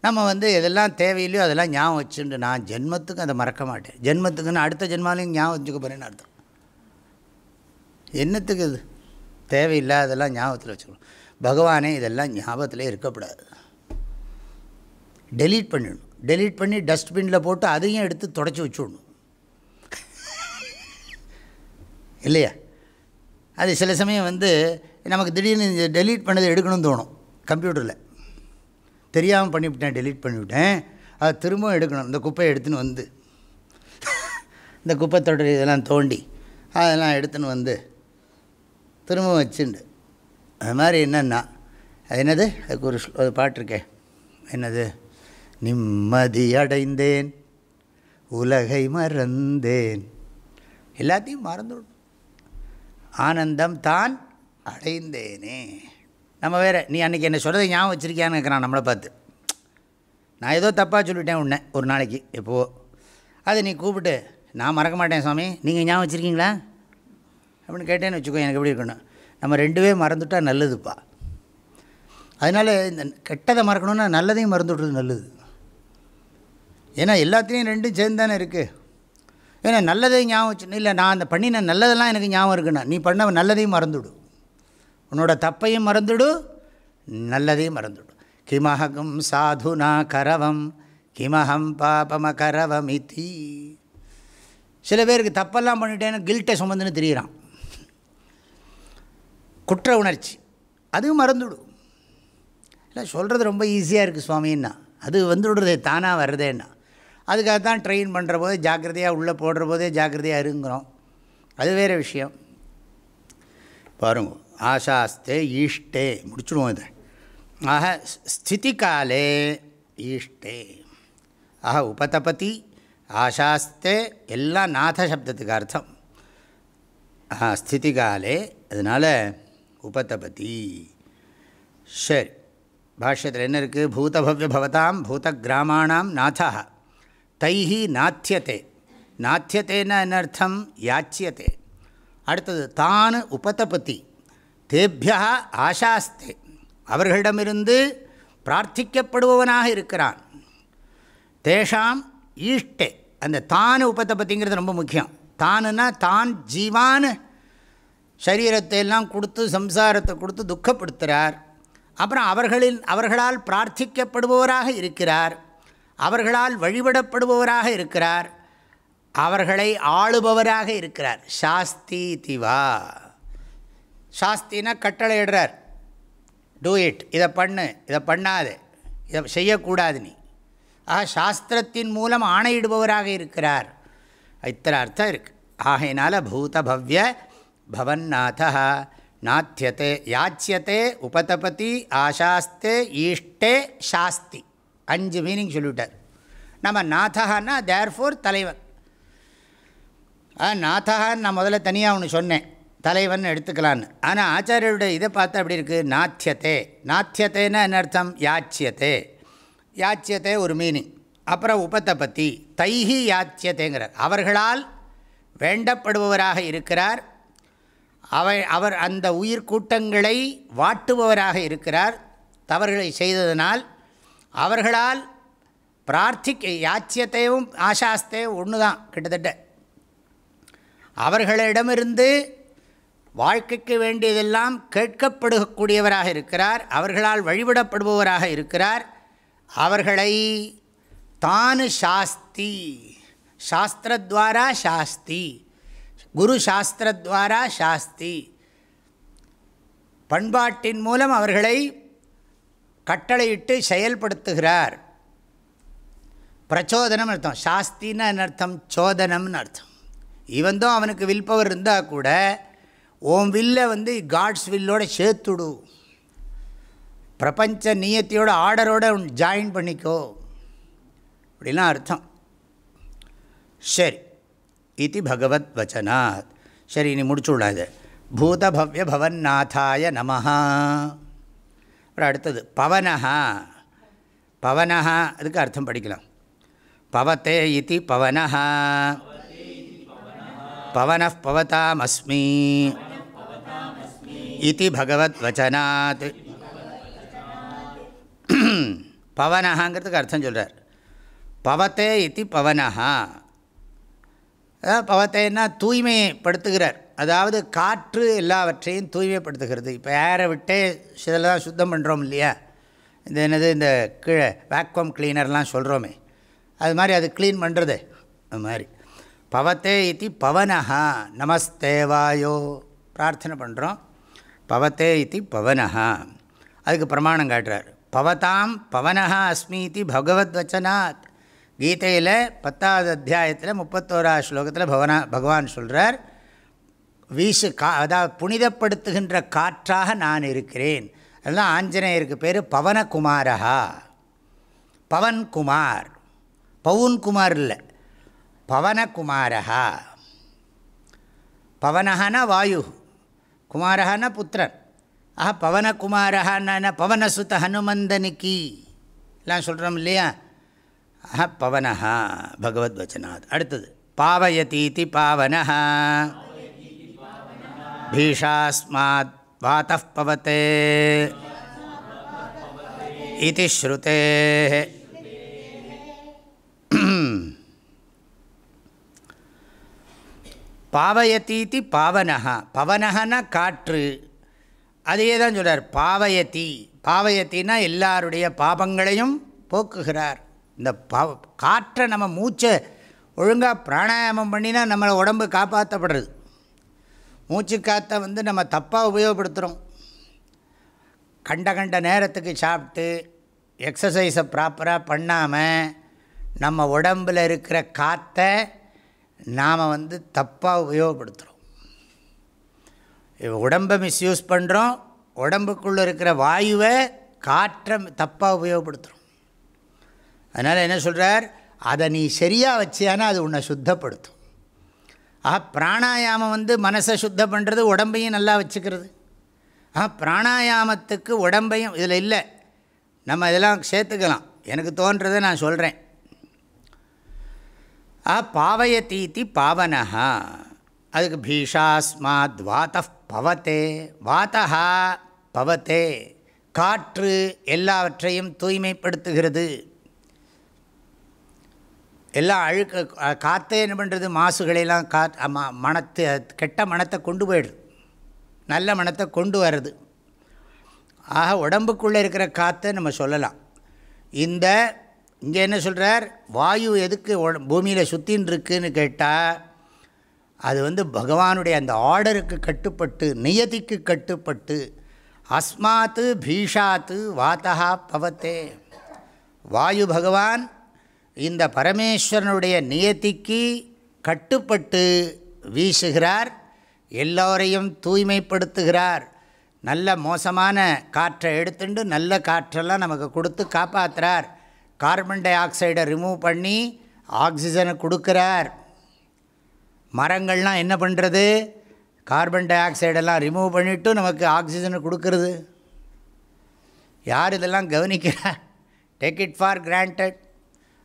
நம்ம வந்து எதெல்லாம் தேவையில்லையோ அதெல்லாம் ஞாபகம் வச்சுட்டு நான் ஜென்மத்துக்கு அதை மறக்க மாட்டேன். ஜென்மத்துக்குன்னு அடுத்த ஜென்மாலையும் ஞாபகம் வச்சுக்க போகிறேன்னு அர்த்தம். என்னத்துக்கு இது? தேவையில்லாதெல்லாம் ஞாபகத்தில் வச்சுக்கணும். பகவானே இதெல்லாம் ஞாபகத்திலே இருக்கக்கூடாது. டெலீட் பண்ணிடணும். டெலீட் பண்ணி டஸ்ட்பினில் போட்டு அதையும் எடுத்து தொடச்சி வச்சுடணும். இல்லையா? அது சில சமயம் வந்து நமக்கு திடீர்னு டெலீட் பண்ணதை எடுக்கணும்னு தோணும் கம்ப்யூட்டரில் தெரியாமல் பண்ணிவிட்டேன் டெலீட் பண்ணிவிட்டேன். அதை திரும்பவும் எடுக்கணும். இந்த குப்பையை எடுத்துன்னு வந்து. இந்த குப்பை தொடர் இதெல்லாம் தோண்டி அதெல்லாம் எடுத்துன்னு வந்து திரும்ப வச்சுண்டு. அது மாதிரி என்னென்னா அது என்னது? அதுக்கு ஒரு ஒரு பாட்டு இருக்கே. என்னது? நிம்மதி அடைந்தேன் உலகை மறந்தேன். எல்லாத்தையும் மறந்துடும் ஆனந்தம் தான் அடைந்தேனே. நம்ம வேறு நீ அன்றைக்கி என்ன சொல்கிறது ஞாபகம் வச்சுருக்கியான்னு இருக்கிறான் நம்மளை பார்த்து. நான் ஏதோ தப்பாக சொல்லிட்டேன் உன்னை ஒரு நாளைக்கு எப்போது அதை நீ கூப்பிட்டு நான் மறக்க மாட்டேன் சுவாமி நீங்கள் ஞாபகம் வச்சுருக்கீங்களா? அப்படின்னு கேட்டேன்னு வச்சுக்கோ எனக்கு எப்படி இருக்கணும் நம்ம ரெண்டுவே மறந்துட்டால் நல்லதுப்பா. அதனால் இந்த கெட்டதை மறக்கணுன்னா நல்லதையும் மறந்து விட்றது நல்லது. ஏன்னா எல்லாத்துலேயும் ரெண்டும் சேர்ந்து தானே இருக்குது ஏன்னா நல்லதையும் ஞாபகம் வச்சு இல்லை நான் அந்த பண்ணின நல்லதெல்லாம் எனக்கு ஞாபகம் இருக்குண்ணா நீ பண்ண நல்லதையும் மறந்துவிடும் உன்னோட தப்பையும் மறந்துடு நல்லதையும் மறந்துடு. கிமஹகம் சாதுனா கரவம் கிமஹம் பாபம கரவம் இத்தி சில பேருக்கு தப்பெல்லாம் பண்ணிட்டேன்னு கில்ட்டை சுமந்துன்னு தெரியிறான். குற்ற உணர்ச்சி அதுவும் மறந்துவிடும் இல்லை சொல்கிறது ரொம்ப ஈஸியாக இருக்குது சுவாமின்னா. அது வந்துவிடுறதே தானாக வர்றதேன்னா. அதுக்காக தான் ட்ரெயின் பண்ணுற போதே ஜாக்கிரதையாக உள்ளே போடுற போதே ஜாக்கிரதையாக இருங்கிறோம். அது வேறு விஷயம். பாருங்கள் ஆசாஸ்தே ஈஷ்டே. முடிச்சுடுவோம் இதை. ஆக ஸ்திதி காலே ஈஷ்டே. ஆக உபதபதி ஆசாஸ்தே எல்லாம் நாத சப்தத்துக்கு அர்த்தம். ஸ்திதி காலே அதனால் உபதபதி. சரி பாஷ்யத்தில் என்ன இருக்குது பூதபவ்ய பவதாம் பூத கிராமாணாம் நாதா தைஹி நாத்தியத்தை நாத்தியத்தைன்னா என்ன அர்த்தம்? யாச்சியத்தை அடுத்தது தான் உபதபதி. தேபியா ஆசாஸ்தே. அவர்களிடமிருந்து பிரார்த்திக்கப்படுபவனாக இருக்கிறான். தேஷாம் ஈஷ்டே. அந்த தான் பற்றிங்கிறது ரொம்ப முக்கியம். தானுன்னா தான் ஜீவான் சரீரத்தை எல்லாம் கொடுத்து சம்சாரத்தை கொடுத்து துக்கப்படுத்துகிறார் அப்புறம் அவர்களின் அவர்களால் பிரார்த்திக்கப்படுபவராக இருக்கிறார். அவர்களால் வழிபடப்படுபவராக இருக்கிறார். அவர்களை ஆளுபவராக இருக்கிறார். சாஸ்தி திவா சாஸ்தினா கட்டளை இடுறார் டூ இட் இதை பண்ணு. இதை பண்ணாது. இதை செய்யக்கூடாது நீ. ஆக சாஸ்திரத்தின் மூலம் ஆணையிடுபவராக இருக்கிறார். இத்தனை அர்த்தம் இருக்குது ஆகையினால பூதபவ்ய பவன்னாத நாத்தியத்தை யாச்சியத்தை உபதபதி ஆசாஸ்தே ஈஷ்டே சாஸ்தி. அஞ்சு மீனிங் சொல்லிவிட்டார். நம்ம நாதகான்னா தேர்ஃபோர் தலைவன். ஆ நாதகான்னு நான் முதல்ல தனியாக ஒன்று சொன்னேன். தலைவன் எடுத்துக்கலான்னு ஆனால் ஆச்சாரியருடைய இதை பார்த்தா அப்படி இருக்குது நாத்தியத்தே. நாத்தியத்தேன்னா என்ன அர்த்தம்? யாச்சியத்தே. யாச்சியத்தே ஒரு மீனிங் அப்புறம் உபத்தபத்தி. தைஹி யாச்சியத்தேங்கிறார். அவர்களால் வேண்டப்படுபவராக இருக்கிறார். அவை அவர் அந்த உயிர் கூட்டங்களை வாட்டுபவராக இருக்கிறார். தவறுகளை செய்ததனால் அவர்களால் பிரார்த்திக்க யாச்சியத்தையும் ஆசாஸ்தே ஒன்று தான் கிட்டத்தட்ட. அவர்களிடமிருந்து வாழ்க்கைக்கு வேண்டியதெல்லாம் கேட்கப்படக்கூடியவராக இருக்கிறார் அவர்களால் வழிபடப்படுபவராக இருக்கிறார். அவர்களை தான் சாஸ்தி சாஸ்திரத்வாரா சாஸ்தி குரு சாஸ்திரத்வாரா சாஸ்தி. பண்பாட்டின் மூலம் அவர்களை கட்டளையிட்டு செயல்படுத்துகிறார். பிரச்சோதனம் அர்த்தம். சாஸ்தின்னு அர்த்தம் சோதனம்னு அர்த்தம். இவந்தும் அவனுக்கு வில்பவர் இருந்தால் கூட ஓம் வில்லை வந்து காட்ஸ் வில்லோட சேர்த்துடு. பிரபஞ்ச நியத்தியோட ஆர்டரோட ஜாயின் பண்ணிக்கோ. அப்படிலாம் அர்த்தம். சரி. இது பகவத் வச்சனாத். சரி இனி முடிச்சுடலாம் இது. பூதபவ்ய பவன்னாதாய நமஹா. அப்புறம் அடுத்தது பவனஹா. பவனஹா அதுக்கு அர்த்தம் படிக்கலாம். பவத்தே இது பவனஹா. பவன பவதாமஸ்மி. இது பகவத் வச்சனாத் பவனஹாங்கிறதுக்கு அர்த்தம் சொல்கிறார் பவத்தே இத்தி பவனஹா அதாவது பவத்தைன்னா தூய்மைப்படுத்துகிறார் அதாவது காற்று எல்லாவற்றையும் தூய்மைப்படுத்துகிறது இப்போ ஏரை விட்டே சில தான் சுத்தம் பண்ணுறோம் இல்லையா இந்த என்னது இந்த கீழே வேக்வம் கிளீனர்லாம் சொல்கிறோமே அது மாதிரி அது க்ளீன் பண்ணுறது அது மாதிரி பவத்தே இத்தி பவனஹா நமஸ்தேவாயோ பிரார்த்தனை பண்ணுறோம் பவத்தே இது பவனஹா. அதுக்கு பிரமாணம் காட்டுறார். பவதாம் பவனஹா அஸ்மி இது பகவத் வச்சனாத் கீதையில் பத்தாவது அத்தியாயத்தில் முப்பத்தோரா ஸ்லோகத்தில் பவனா பகவான் சொல்கிறார் வீசு கா அதாவது புனிதப்படுத்துகின்ற காற்றாக நான் இருக்கிறேன். அதெல்லாம் ஆஞ்சநேயருக்கு பேர் பவனகுமாரா பவன்குமார். பவுன்குமார் இல்லை. பவனகுமாரா பவனஹான வாயு. குமாரஹான புத்திரன். ஆஹா பவனகுமாரஹான பவனசுத ஹனுமந்தனிக்கி. எல்லாம் சொல்கிறோம் இல்லையா? ஆஹா பவனஹா பகவத் வச்சனாத் அடுத்தது பாவயதீதி பாவனஹா. பீஷாஸ்மாத் வாத்தः இது ஸ்ருதே. பாவயத்தீதி பாவனகா பவனஹனா காற்று. அதையே தான் சொல்கிறார் பாவயத்தி. பாவயத்தின்னா எல்லாருடைய பாபங்களையும் போக்குகிறார். இந்த பா காற்றை நம்ம மூச்சை ஒழுங்காக பிராணாயாமம் பண்ணினா நம்மளை உடம்பு காப்பாற்றப்படுறது மூச்சு காற்றை வந்து நம்ம தப்பாக உபயோகப்படுத்துகிறோம் கண்ட கண்ட நேரத்துக்கு சாப்பிட்டு எக்ஸசைஸை ப்ராப்பராக பண்ணாமல் நம்ம உடம்பில் இருக்கிற காற்றை நாம் வந்து தப்பாக உபயோகப்படுத்துகிறோம் உடம்பை மிஸ்யூஸ் பண்ணுறோம் உடம்புக்குள்ளே இருக்கிற வாயுவை காற்றை தப்பாக உபயோகப்படுத்துகிறோம் அதனால் என்ன சொல்கிறார் அதை நீ சரியாக வச்சியானா அது உன்னை சுத்தப்படுத்தும். ஆஹா பிராணாயாமம் வந்து மனசை சுத்தம் பண்ணுறது உடம்பையும் நல்லா வச்சுக்கிறது. ஆஹா பிராணாயாமத்துக்கு உடம்பையும் இதில் இல்லை. நம்ம இதெல்லாம் சேர்த்துக்கலாம். எனக்கு தோன்றதை நான் சொல்கிறேன் ஆ பாவயத்தீதி பாவனஹா. அதுக்கு பீஷாஸ்மாத் வாத பவத்தே வாத்தா பவத்தே. காற்று எல்லாவற்றையும் தூய்மைப்படுத்துகிறது. எல்லாம் அழுக்க காற்றே என்ன பண்ணுறது மாசுகளெல்லாம் கா ம மனத்தை கெட்ட மனத்தை கொண்டு போயிடுது. நல்ல மனத்தை கொண்டு வர்றது. ஆக உடம்புக்குள்ளே இருக்கிற காற்றை நம்ம சொல்லலாம். இந்த இங்கே என்ன சொல்கிறார் வாயு எதுக்கு பூமியில் சுற்றின்னு இருக்குன்னு கேட்டால் அது வந்து பகவானுடைய அந்த ஆர்டருக்கு கட்டுப்பட்டு நியதிக்கு கட்டுப்பட்டு அஸ்மாத்து பீஷாத்து வாத்தகா பவத்தே. வாயு பகவான் இந்த பரமேஸ்வரனுடைய நியதிக்கு கட்டுப்பட்டு வீசுகிறார் எல்லோரையும் தூய்மைப்படுத்துகிறார். நல்ல மோசமான காற்றை எடுத்துட்டு நல்ல காற்றெல்லாம் நமக்கு கொடுத்து காப்பாற்றுறார் கார்பன் டை ஆக்சைடை ரிமூவ் பண்ணி ஆக்சிஜனை கொடுக்குறார். மரங்கள்லாம் என்ன பண்ணுறது கார்பன் டை ஆக்சைடெல்லாம் ரிமூவ் பண்ணிவிட்டு நமக்கு ஆக்சிஜனை கொடுக்கறது. யார் இதெல்லாம் கவனிக்கிறார்? டேக் இட் ஃபார் கிராண்டட்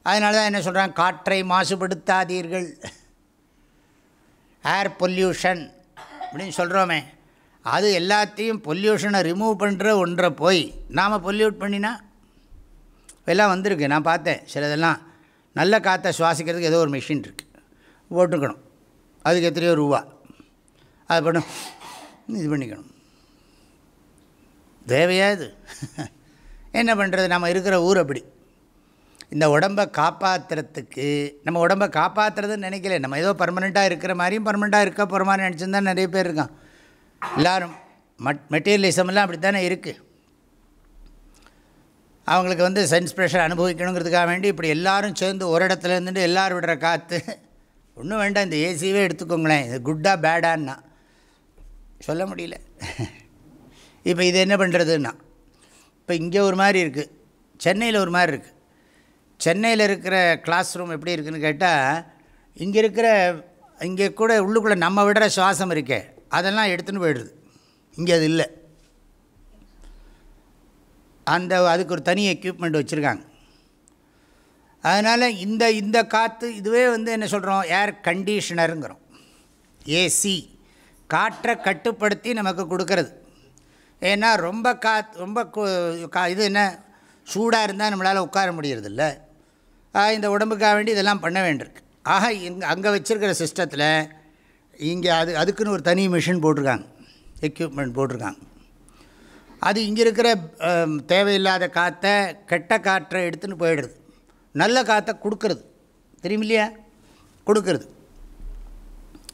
அதனால தான் என்ன சொல்கிறாங்க காற்றை மாசுபடுத்தாதீர்கள். ஏர் பொல்யூஷன் அப்படின்னு சொல்கிறோமே அது எல்லாத்தையும் பொல்யூஷனை ரிமூவ் பண்ணுற ஒன்றை போய் நாம் பொல்யூட் பண்ணினா இப்போல்லாம் வந்திருக்கு. நான் பார்த்தேன். சிலதெல்லாம் நல்ல காற்றை சுவாசிக்கிறதுக்கு ஏதோ ஒரு மிஷின் இருக்குது போட்டுக்கணும். அதுக்கு எத்தனையோ ரூபா. அது பண்ணும் இது பண்ணிக்கணும். தேவையா இது? என்ன பண்ணுறது நம்ம இருக்கிற ஊர் அப்படி. இந்த உடம்பை காப்பாற்றுறதுக்கு நம்ம உடம்பை காப்பாற்றுறதுன்னு நினைக்கல. நம்ம ஏதோ பர்மனெண்ட்டாக இருக்கிற மாதிரியும் பர்மனெண்ட்டாக இருக்க போகிற மாதிரி நினச்சிருந்தா நிறைய பேர் இருக்கான் எல்லோரும் மட் மெட்டீரியலிசம்லாம் அப்படி தானே இருக்குது அவங்களுக்கு வந்து சென்ஸ் ப்ரெஷர் அனுபவிக்கணுங்கிறதுக்காக வேண்டி இப்படி எல்லோரும் சேர்ந்து ஒரு இடத்துல இருந்துட்டு எல்லோரும் விடுற காற்று ஒன்றும் வேண்டாம் இந்த ஏசியவே எடுத்துக்கோங்களேன். இது குட்டா பேடான்னா சொல்ல முடியல. இப்போ இது என்ன பண்ணுறதுன்னா இப்போ இங்கே ஒரு மாதிரி இருக்குது சென்னையில் ஒரு மாதிரி இருக்குது சென்னையில் இருக்கிற கிளாஸ் ரூம் எப்படி இருக்குதுன்னு கேட்டால் இங்கே இருக்கிற இங்கே கூட உள்ளுக்குள்ளே நம்ம விடுற சுவாசம் இருக்கே. அதெல்லாம் எடுத்துன்னு போயிடுது. இங்கே அது இல்லை. அந்த அதுக்கு ஒரு தனி எக்யூப்மெண்ட் வச்சுருக்காங்க. அதனால் இந்த இந்த காற்று இதுவே வந்து என்ன சொல்கிறோம் ஏர் கண்டிஷனருங்கிறோம் ஏசி காற்றை கட்டுப்படுத்தி நமக்கு கொடுக்கறது. ஏன்னா ரொம்ப காத் ரொம்ப கா இது என்ன? சூடாக இருந்தால் நம்மளால் உட்கார முடியறதில்ல. இந்த உடம்புக்காக வேண்டி இதெல்லாம் பண்ண வேண்டியிருக்கு. ஆக இங்கே அங்கே வச்சுருக்கிற சிஸ்டத்தில் இங்கே அது அதுக்குன்னு ஒரு தனி மிஷின் போட்டிருக்காங்க. எக்யூப்மெண்ட் போட்டிருக்காங்க. அது இங்கே இருக்கிற தேவையில்லாத காற்றை கெட்ட காற்றை எடுத்துன்னு போயிடுறது. நல்ல காற்றை கொடுக்கறது. தெரியும் இல்லையா கொடுக்கறது.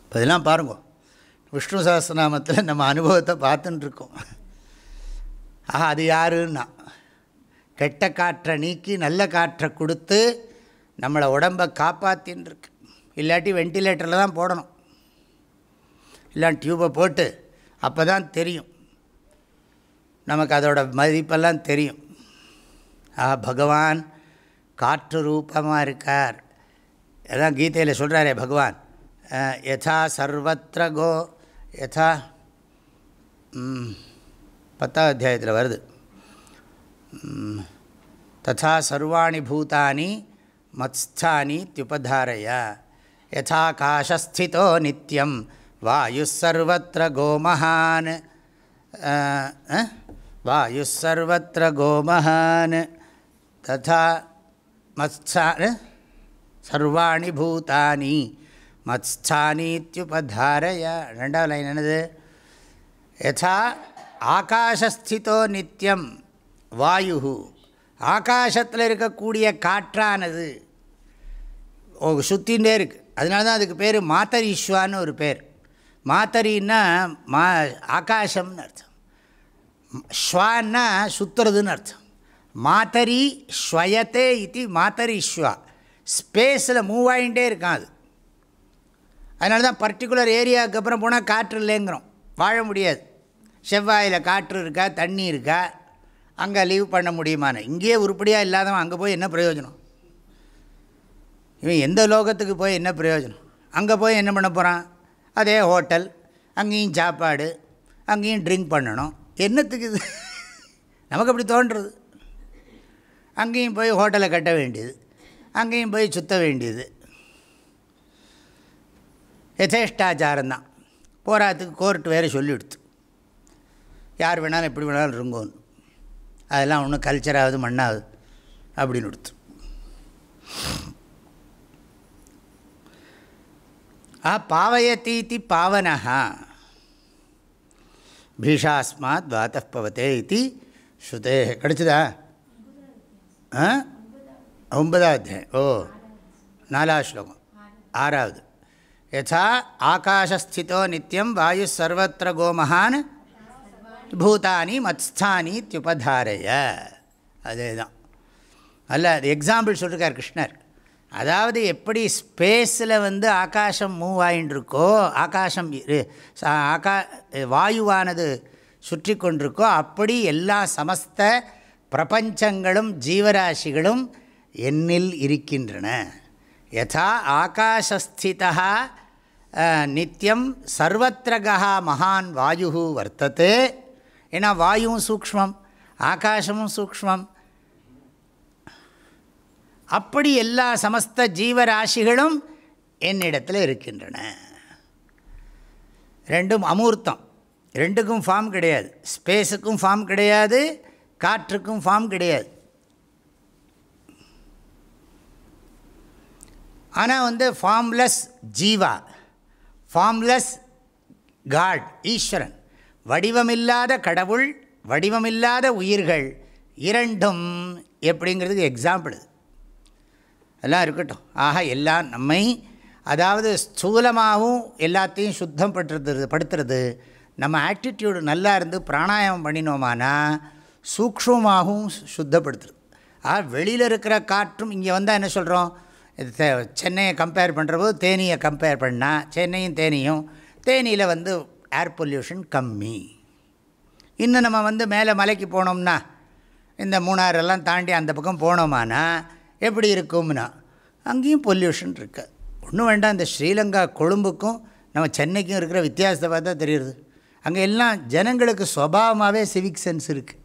இப்போ இதெல்லாம் பாருங்க. விஷ்ணு சஹஸ்ரநாமத்தில் நம்ம அனுபவத்தை பார்த்துட்டுருக்கோம் ஆஹா அது யாருன்னா? கெட்ட காற்றை நீக்கி நல்ல காற்றை கொடுத்து நம்மளை உடம்பை காப்பாற்றின்னு இருக்கு இல்லாட்டி வெண்டிலேட்டரில் தான் போடணும். இல்லை டியூப்பை போட்டு அப்போ தான் தெரியும். நமக்கு அதோட மதிப்பெல்லாம் தெரியும். ஆ பகவான் காற்று ரூபமாக இருக்கார். அதான் கீதையில் சொல்கிறாரே பகவான். யதா சர்வத்திர கோ யதா பத்தாவது அத்தியாயத்தில் வருது. ததா சர்வாணி பூதானி மத்ஸ்தானி தியுபதாரய யதாகாஷஸ்திதோ நித்தியம் வாயுசர்வத்திர கோமஹான் வாயுசர்வத்திர கோமஹான் ததா மத்ஸா சர்வாணி பூதானி மத்ஸ்தானீத்யுபதாரய ரெண்டாவது லைன் என்னது யதா ஆகாஷஸ்திதோ நித்தியம் வாயு ஆகாசத்தில் இருக்கக்கூடிய காற்றானது சுற்றிகிட்டே இருக்குது அதனால தான் அதுக்கு பேர் மாத்தரீஸ்வான்னு ஒரு பேர் மாத்தரின்னா மா ஆகாசம்னு அர்த்தம் ஸ்வான்னா சுற்றுறதுன்னு அர்த்தம். மாத்தரி ஸ்வயத்தே இது மாத்தரிஸ்வா ஸ்பேஸில் மூவ் ஆகிட்டே இருக்கான் அது. அதனால தான் பர்டிகுலர் ஏரியாவுக்கு அப்புறம் போனால் காற்று இல்லைங்கிறோம். வாழ முடியாது. செவ்வாயில் காற்று இருக்கா தண்ணி இருக்கா? அங்கே லீவ் பண்ண முடியுமான்னு. இங்கேயே உருப்படியாக இல்லாதவன் அங்கே போய் என்ன பிரயோஜனம்? இவன் எந்த லோகத்துக்கு போய் என்ன பிரயோஜனம்? அங்கே போய் என்ன பண்ண போகிறான் அதே ஹோட்டல் அங்கேயும் சாப்பாடு அங்கேயும் ட்ரிங்க் பண்ணணும். என்னத்துக்கு இது? நமக்கு அப்படி தோன்றுறது. அங்கேயும் போய் ஹோட்டலை கட்ட வேண்டியது. அங்கேயும் போய் சுற்ற வேண்டியது. யதேஷ்டாச்சாரம் தான். போராத்துக்கு கோர்ட்டு வேறு சொல்லிவிடுத்து யார் வேணாலும் எப்படி வேணாலும் இருங்கோன்னு அதெல்லாம் ஒன்றும் கல்ச்சராகுது மண்ணாகுது அப்படின்னு கொடுத்து. ஆ பாவயத்தீதி பாவனஹா. பீஷாஸ்மாத் வாத்தப்பவத்தே இது ஸ்ருதே கிடச்சிதா ஆ ஒன்பதாவது அத்தியாயம் ஓ நாலாவது ஸ்லோகம் ஆறாவது யதா ஆகாஷஸ்திதோ நித்தியம் வாயு சர்வத்திர கோமஹான் பூதானி மத்ஸ்தானி தியுபதாரைய அதே தான் அல்ல அது எக்ஸாம்பிள் சொல்லியிருக்கார் கிருஷ்ணர் அதாவது எப்படி ஸ்பேஸில் வந்து ஆகாசம் மூவ் ஆகின்னு ஆகாஷம் ஆகாசம் ஆகா வாயுவானது சுற்றி கொண்டிருக்கோ அப்படி எல்லா சமஸ்த பிரபஞ்சங்களும் ஜீவராசிகளும் என்னில் இருக்கின்றன. யதா ஆகாஷஸ்திதா நித்தியம் சர்வத்திரகா மகான் வாயு வர்த்தது. ஏன்னா வாயுவும் சூக்மம் ஆகாசமும் சூக்மம் அப்படி எல்லா சமஸ்த ஜீவராசிகளும் என்னிடத்தில் இருக்கின்றன. ரெண்டும் அமூர்த்தம். ரெண்டுக்கும் ஃபார்ம் கிடையாது. ஸ்பேஸுக்கும் ஃபார்ம் கிடையாது. காற்றுக்கும் ஃபார்ம் கிடையாது. ஆனால் வந்து ஃபார்ம்லெஸ் ஜீவா ஃபார்ம்லெஸ் காட் ஈஸ்வரன். வடிவமில்லாத கடவுள் வடிவமில்லாத உயிர்கள் இரண்டும் எப்படிங்கிறதுக்கு எக்ஸாம்பிள் எல்லாம் இருக்கட்டும். ஆக எல்லாம் நம்மை அதாவது ஸ்தூலமாகவும் எல்லாத்தையும் சுத்தம் படுத்துறது படுத்துறது நம்ம ஆட்டிடியூடு நல்லா இருந்து பிராணாயாமம் பண்ணினோமானா சூக்ஷமாகவும் சுத்தப்படுத்துறது. ஆ வெளியில் இருக்கிற காற்றும் இங்கே வந்தால் என்ன சொல்கிறோம் இது சென்னையை கம்பேர் பண்ணுறபோது தேனியை கம்பேர் பண்ணால் சென்னையும் தேனியும் தேனியில் வந்து ஏர் பொல்யூஷன் கம்மி. இன்னும் நம்ம வந்து மேலே மலைக்கு போனோம்னா இந்த மூணாறெல்லாம் தாண்டி அந்த பக்கம் போனோமானா எப்படி இருக்கும்னா அங்கேயும் பொல்யூஷன் இருக்குது ஒன்றும் வேண்டாம் இந்த ஸ்ரீலங்கா கொழும்புக்கும் நம்ம சென்னைக்கும் இருக்கிற வித்தியாசத்தை பார்த்தா தெரியுது. அங்கே எல்லாம் ஜனங்களுக்கு சுபாவமாகவே சிவிக் சென்ஸ் இருக்குது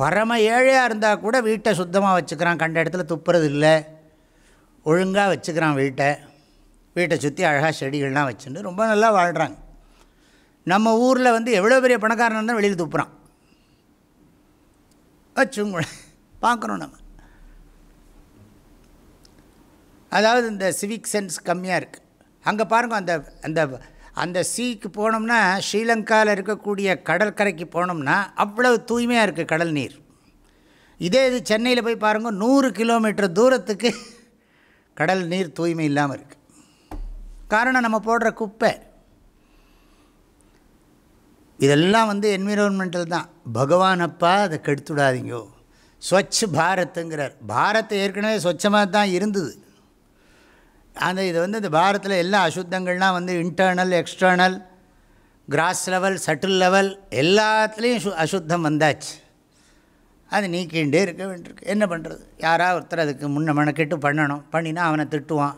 பரம ஏழையாக இருந்தால் கூட வீட்டை சுத்தமாக வச்சுக்கிறான் கண்ட இடத்துல துப்புறது இல்லை. ஒழுங்காக வச்சுக்கிறான் வீட்டை. வீட்டை சுற்றி அழகாக செடிகள்லாம் வச்சுட்டு ரொம்ப நல்லா வாழ்கிறாங்க நம்ம ஊரில் வந்து எவ்வளோ பெரிய பணக்காரன் இருந்தால் வெளியில் துப்புறான். வச்சுங்களேன் பார்க்குறோம் நம்ம. அதாவது இந்த சிவிக் சென்ஸ் கம்மியாக இருக்குது அங்கே பாருங்க அந்த அந்த அந்த சீக்கு போனோம்னா ஸ்ரீலங்காவில் இருக்கக்கூடிய கடற்கரைக்கு போனோம்னா அவ்வளவு தூய்மையாக இருக்குது கடல் நீர். இதே இது சென்னையில் போய் பாருங்க நூறு கிலோமீட்டர் தூரத்துக்கு கடல் நீர் தூய்மை இல்லாமல் இருக்குது காரணம் நம்ம போடுற குப்பை. இதெல்லாம் வந்து என்விரான்மெண்டல் தான். பகவான் அப்பா அதை கெடுத்துடாதீங்கோ. ஸ்வச் பாரத்துங்கிறார் பாரத் ஏற்கனவே ஸ்வச்சமாக தான் இருந்தது. அந்த இது வந்து இந்த பாரத்தில் எல்லா அசுத்தங்கள்லாம் வந்து internal external gross level subtle level எல்லாத்துலேயும் சு அசுத்தம் வந்தாச்சு. அது நீக்கிண்டே இருக்க வேண்டியிருக்கு. என்ன பண்ணுறது யாராக ஒருத்தர் அதுக்கு முன்ன மணக்கெட்டு பண்ணணும். பண்ணினா அவனை திட்டுவான்.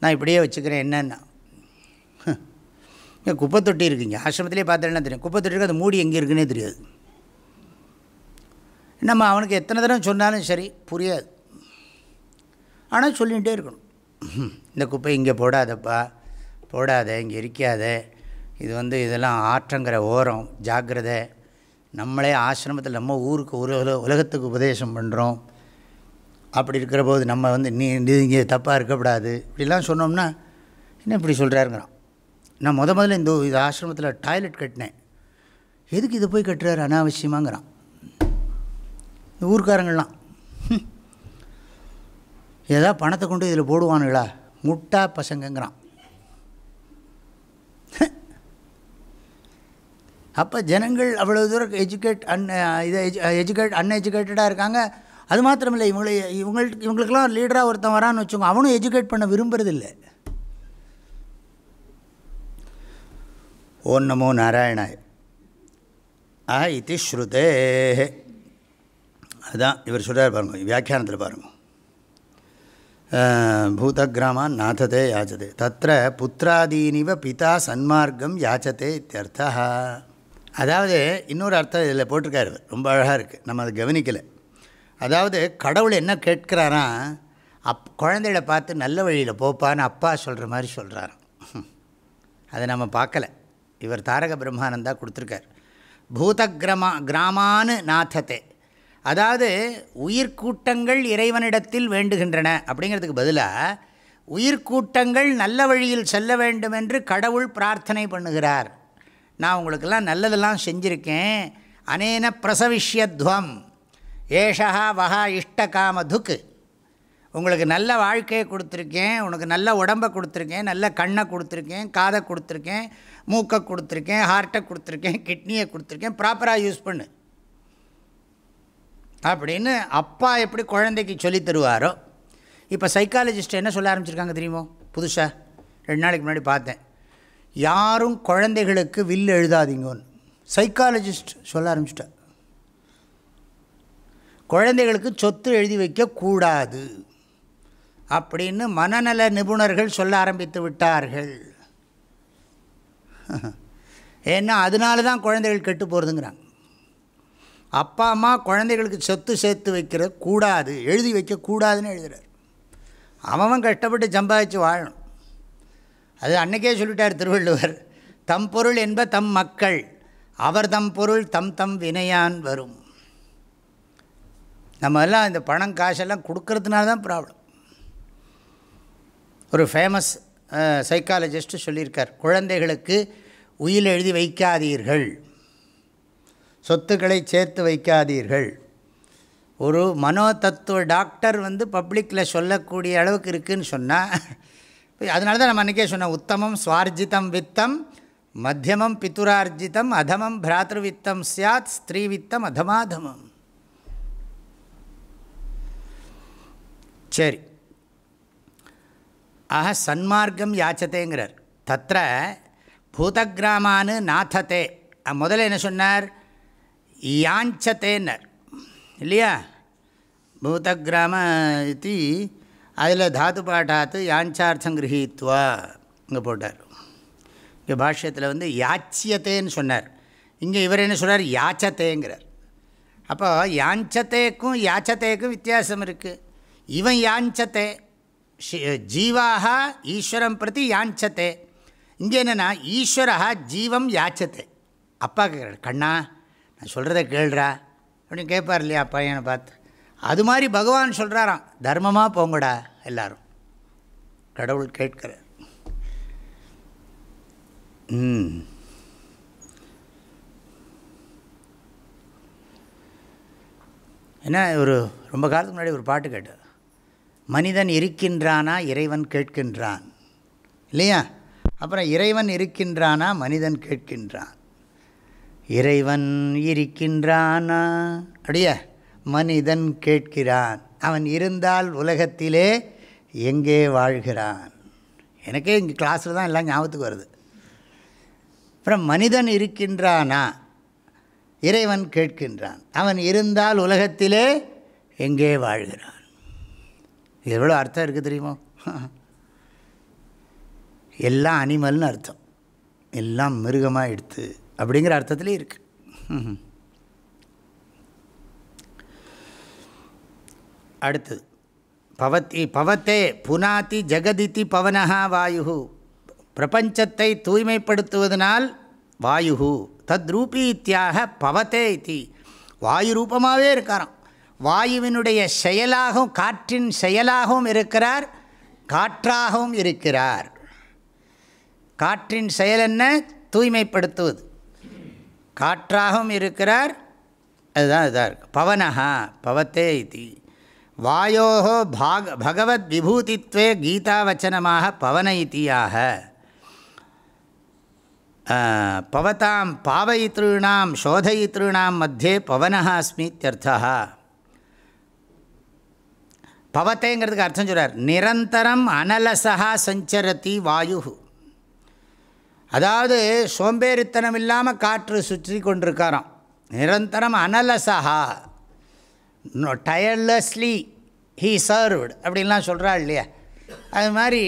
நான் இப்படியே வச்சுக்கிறேன் என்னென்னா. இங்கே குப்பை தொட்டி இருக்குங்க. ஆசிரமத்திலே பார்த்தேன்னா தெரியும்? குப்பை தொட்டி இருக்கு அது மூடி எங்கே இருக்குன்னே தெரியாது. நம்ம அவனுக்கு எத்தனை தடவை சொன்னாலும் சரி புரியாது. ஆனால் சொல்லிகிட்டே இருக்கணும். இந்த குப்பை இங்கே போடாதப்பா. போடாத இங்கே இருக்காத. இது வந்து இதெல்லாம் ஆற்றங்கிற ஓரம். ஜாக்கிரதை. நம்மளே ஆசிரமத்தில் நம்ம ஊருக்கு உலக உலகத்துக்கு உபதேசம் பண்ணுறோம் அப்படி இருக்கிற போது நம்ம வந்து நீ நீ இங்கே தப்பாக இருக்கக்கூடாது. இப்படிலாம் சொன்னோம்னா என்ன இப்படி சொல்கிறாருங்கிறான் நான் முத முதல்ல இந்த இது ஆசிரமத்தில் டாய்லெட் கட்டினேன். எதுக்கு இது போய் கட்டுறாரு அனாவசியமாங்கிறான். இந்த ஊர்க்காரங்கள்லாம். ஏதா பணத்தை கொண்டு இதில் போடுவானுங்களா? முட்டா பசங்கங்கிறான். அப்போ ஜனங்கள் அவ்வளோ தூரம் எஜுகேட் அன் இதை எஜுகேட் அன்எஜுகேட்டடாக இருக்காங்க. அது மாத்திரமில்லை இவங்களை இவங்களுக்கு இவங்களுக்கெல்லாம் லீடராக ஒருத்தன் வரான்னு வச்சுக்கோங்க. அவனும் எஜுகேட் பண்ண விரும்புறதில்லை. ஓம் நமோ நாராயணாய். ஆ இது ஸ்ருதே. அதுதான் இவர் சொல்கிறார் பாருங்க வியாக்கியானத்தில் பாருங்கள் பூதகிராமான் நாததே யாச்சதே. தத்திர புத்திராதீனிவ பிதா சன்மார்க்கம் யாச்சதே இத்தியர்த்தா. அதாவது இன்னொரு அர்த்தம் இதில் போட்டிருக்காரு. ரொம்ப அழகாக இருக்குது நம்ம அதை கவனிக்கலை. அதாவது கடவுள் என்ன கேட்குறாராம் அப் குழந்தைகளை பார்த்து நல்ல வழியில் போப்பான்னு அப்பா சொல்கிற மாதிரி சொல்கிறாராம் அதை நம்ம பார்க்கல. இவர் தாரக பிரம்மானந்தா கொடுத்துருக்கார். பூதக்ரமா கிராமானு நாதத்தை. அதாவது உயிர்க்கூட்டங்கள் இறைவனிடத்தில் வேண்டுகின்றன அப்படிங்கிறதுக்கு பதிலாக உயிர்க்கூட்டங்கள் நல்ல வழியில் செல்ல வேண்டும் என்று கடவுள் பிரார்த்தனை பண்ணுகிறார். நான் உங்களுக்கெல்லாம் நல்லதெல்லாம் செஞ்சுருக்கேன். அனேன பிரசவிஷ்யத்வம். ஏஷா வஹா இஷ்டகாமதுக்கு உங்களுக்கு நல்ல வாழ்க்கையை கொடுத்துருக்கேன். உனக்கு நல்ல உடம்பை கொடுத்துருக்கேன். நல்ல கண்ணை கொடுத்துருக்கேன். காதை கொடுத்துருக்கேன். மூக்கை கொடுத்துருக்கேன். ஹார்ட்டை கொடுத்துருக்கேன். கிட்னியை கொடுத்துருக்கேன். ப்ராப்பராக யூஸ் பண்ணு. அப்படின்னு அப்பா எப்படி குழந்தைக்கு சொல்லித் தருவாரோ இப்போ சைக்காலஜிஸ்ட் என்ன சொல்ல ஆரம்பிச்சிருக்காங்க தெரியுமோ? புதுசாக ரெண்டு நாளைக்கு முன்னாடி பார்த்தேன். யாரும் குழந்தைகளுக்கு வில் எழுதாதீங்கன்னு. சைக்காலஜிஸ்ட் சொல்ல ஆரம்பிச்சிட்டா குழந்தைகளுக்கு சொத்து எழுதி வைக்கக்கூடாது அப்படின்னு மனநல நிபுணர்கள் சொல்ல ஆரம்பித்து விட்டார்கள். ஏன்னா அதனால தான் குழந்தைகள் கெட்டு போகிறதுங்கிறாங்க அப்பா அம்மா குழந்தைகளுக்கு சொத்து சேர்த்து வைக்கிற கூடாது எழுதி வைக்கக்கூடாதுன்னு எழுதுகிறார் அவன் கஷ்டப்பட்டு சம்பாதிச்சு வாழணும். அது அன்றைக்கே சொல்லிட்டார் திருவள்ளுவர் தம் பொருள் என்ப தம் மக்கள் அவர் தம் பொருள் தம் தம் வினையான் வரும். நம்ம எல்லாம் இந்த பணம் காசெல்லாம் கொடுக்கறதுனால தான் ப்ராப்ளம். ஒரு ஃபேமஸ் சைக்காலஜிஸ்ட்டு சொல்லியிருக்கார் குழந்தைகளுக்கு உயில் எழுதி வைக்காதீர்கள். சொத்துக்களை சேர்த்து வைக்காதீர்கள். ஒரு மனோ தத்துவ டாக்டர் வந்து பப்ளிக்கில் சொல்லக்கூடிய அளவுக்கு இருக்குதுன்னு சொன்னால் அதனால தான் நம்ம அன்றைக்கே சொன்னோம் உத்தமம் சுவார்ஜிதம் வித்தம் மத்தியமம் பித்துரார்ஜிதம் அதமம் பிராத்திருவித்தம் சாத் ஸ்திரீ வித்தம் அதமாதமம். சரி. ஆக சன்மார்க்கம் யாச்சத்தேங்கிறார். தத்த பூதகிராமானு நாத்தத்தே. முதல்ல என்ன சொன்னார்? யாஞ்சத்தேன்னர் இல்லையா? பூதகிராம இது அதில் தாத்து பாட்டாத்து யாஞ்சார்த்தம் கிரகித்வா. இங்கே போட்டார். இங்கே பாஷ்யத்தில் வந்து யாச்சியத்தேன்னு சொன்னார். இங்கே இவர் என்ன சொல்கிறார் யாச்சத்தேங்கிறார். அப்போ யாஞ்சத்தேக்கும் யாச்சத்தேக்கும் வித்தியாசம் இருக்குது இவன் யாஞ்சத்தே ஜீவாக ஈஸ்வரம் பிரதி யாஞ்சத்தே. இங்கே என்னென்னா ஈஸ்வரா ஜீவம் யாச்சத்தே. அப்பா கேட்குறாரு கண்ணா நான் சொல்கிறத கேள்றா அப்படின்னு கேட்பார் இல்லையா பையனை பார்த்து. அது மாதிரி பகவான் சொல்கிறாராம் தர்மமாக போங்கடா எல்லாரும். கடவுள் கேட்கிறார். ம் என்ன ஒரு ரொம்ப காலத்துக்கு முன்னாடி ஒரு பாட்டு கேட்டார். மனிதன் இருக்கின்றானா இறைவன் கேட்கின்றான். இல்லையா? அப்புறம் இறைவன் இருக்கின்றானா மனிதன் கேட்கின்றான். இறைவன் இருக்கின்றானா? அப்படியா மனிதன் கேட்கிறான். அவன் இருந்தால் உலகத்திலே எங்கே வாழ்கிறான்? எனக்கே இங்கே கிளாஸில் தான் எல்லாம் ஞாபகத்துக்கு வருது. அப்புறம் மனிதன் இருக்கின்றானா? இறைவன் கேட்கின்றான். அவன் இருந்தால் உலகத்திலே எங்கே வாழ்கிறான்? எவ்வளோ அர்த்தம் இருக்குது தெரியுமோ? எல்லாம் அனிமல்னு அர்த்தம். எல்லாம் மிருகமாக எடுத்து அப்படிங்கிற அர்த்தத்துலேயே இருக்கு. அடுத்தது. பவத்தி பவத்தே புனாதி ஜெகதித்தி பவனஹா வாயு பிரபஞ்சத்தை தூய்மைப்படுத்துவதனால் வாயு தத்ரூபி இத்தியாக பவத்தே இத்தி வாயு ரூபமாகவே இருக்காராம். வாயுவினுடைய செயலாகவும் காற்றின் செயலாகவும் இருக்கிறார் காற்றாகவும் இருக்கிறார். காற்றின் செயல் என்ன? தூய்மைப்படுத்துவது. காற்றாகவும் இருக்கிறார். அதுதான் இதாக இருக்கு. பவனஹா பவத்தே இது. வாயோ பாக பகவத் விபூதித்வே கீதாவச்சனமாக பவன இத்தியாக பவதாம் பாவயித்ருணாம் சோதயித்ருணாம் மத்தியே பவனஹா அஸ்மித்யர்த்தா பவத்தேங்கிறதுக்கு அர்த்தம் சொல்கிறார் நிரந்தரம் அனலசா சஞ்சரதி வாயு அதாவது சோம்பேறித்தனம் இல்லாமல் காற்று சுற்றி கொண்டிருக்காராம். நிரந்தரம் அனலசா டயர்லெஸ்லி ஹீ சர்வ்டு அப்படின்லாம் சொல்கிறாள் இல்லையா? அது மாதிரி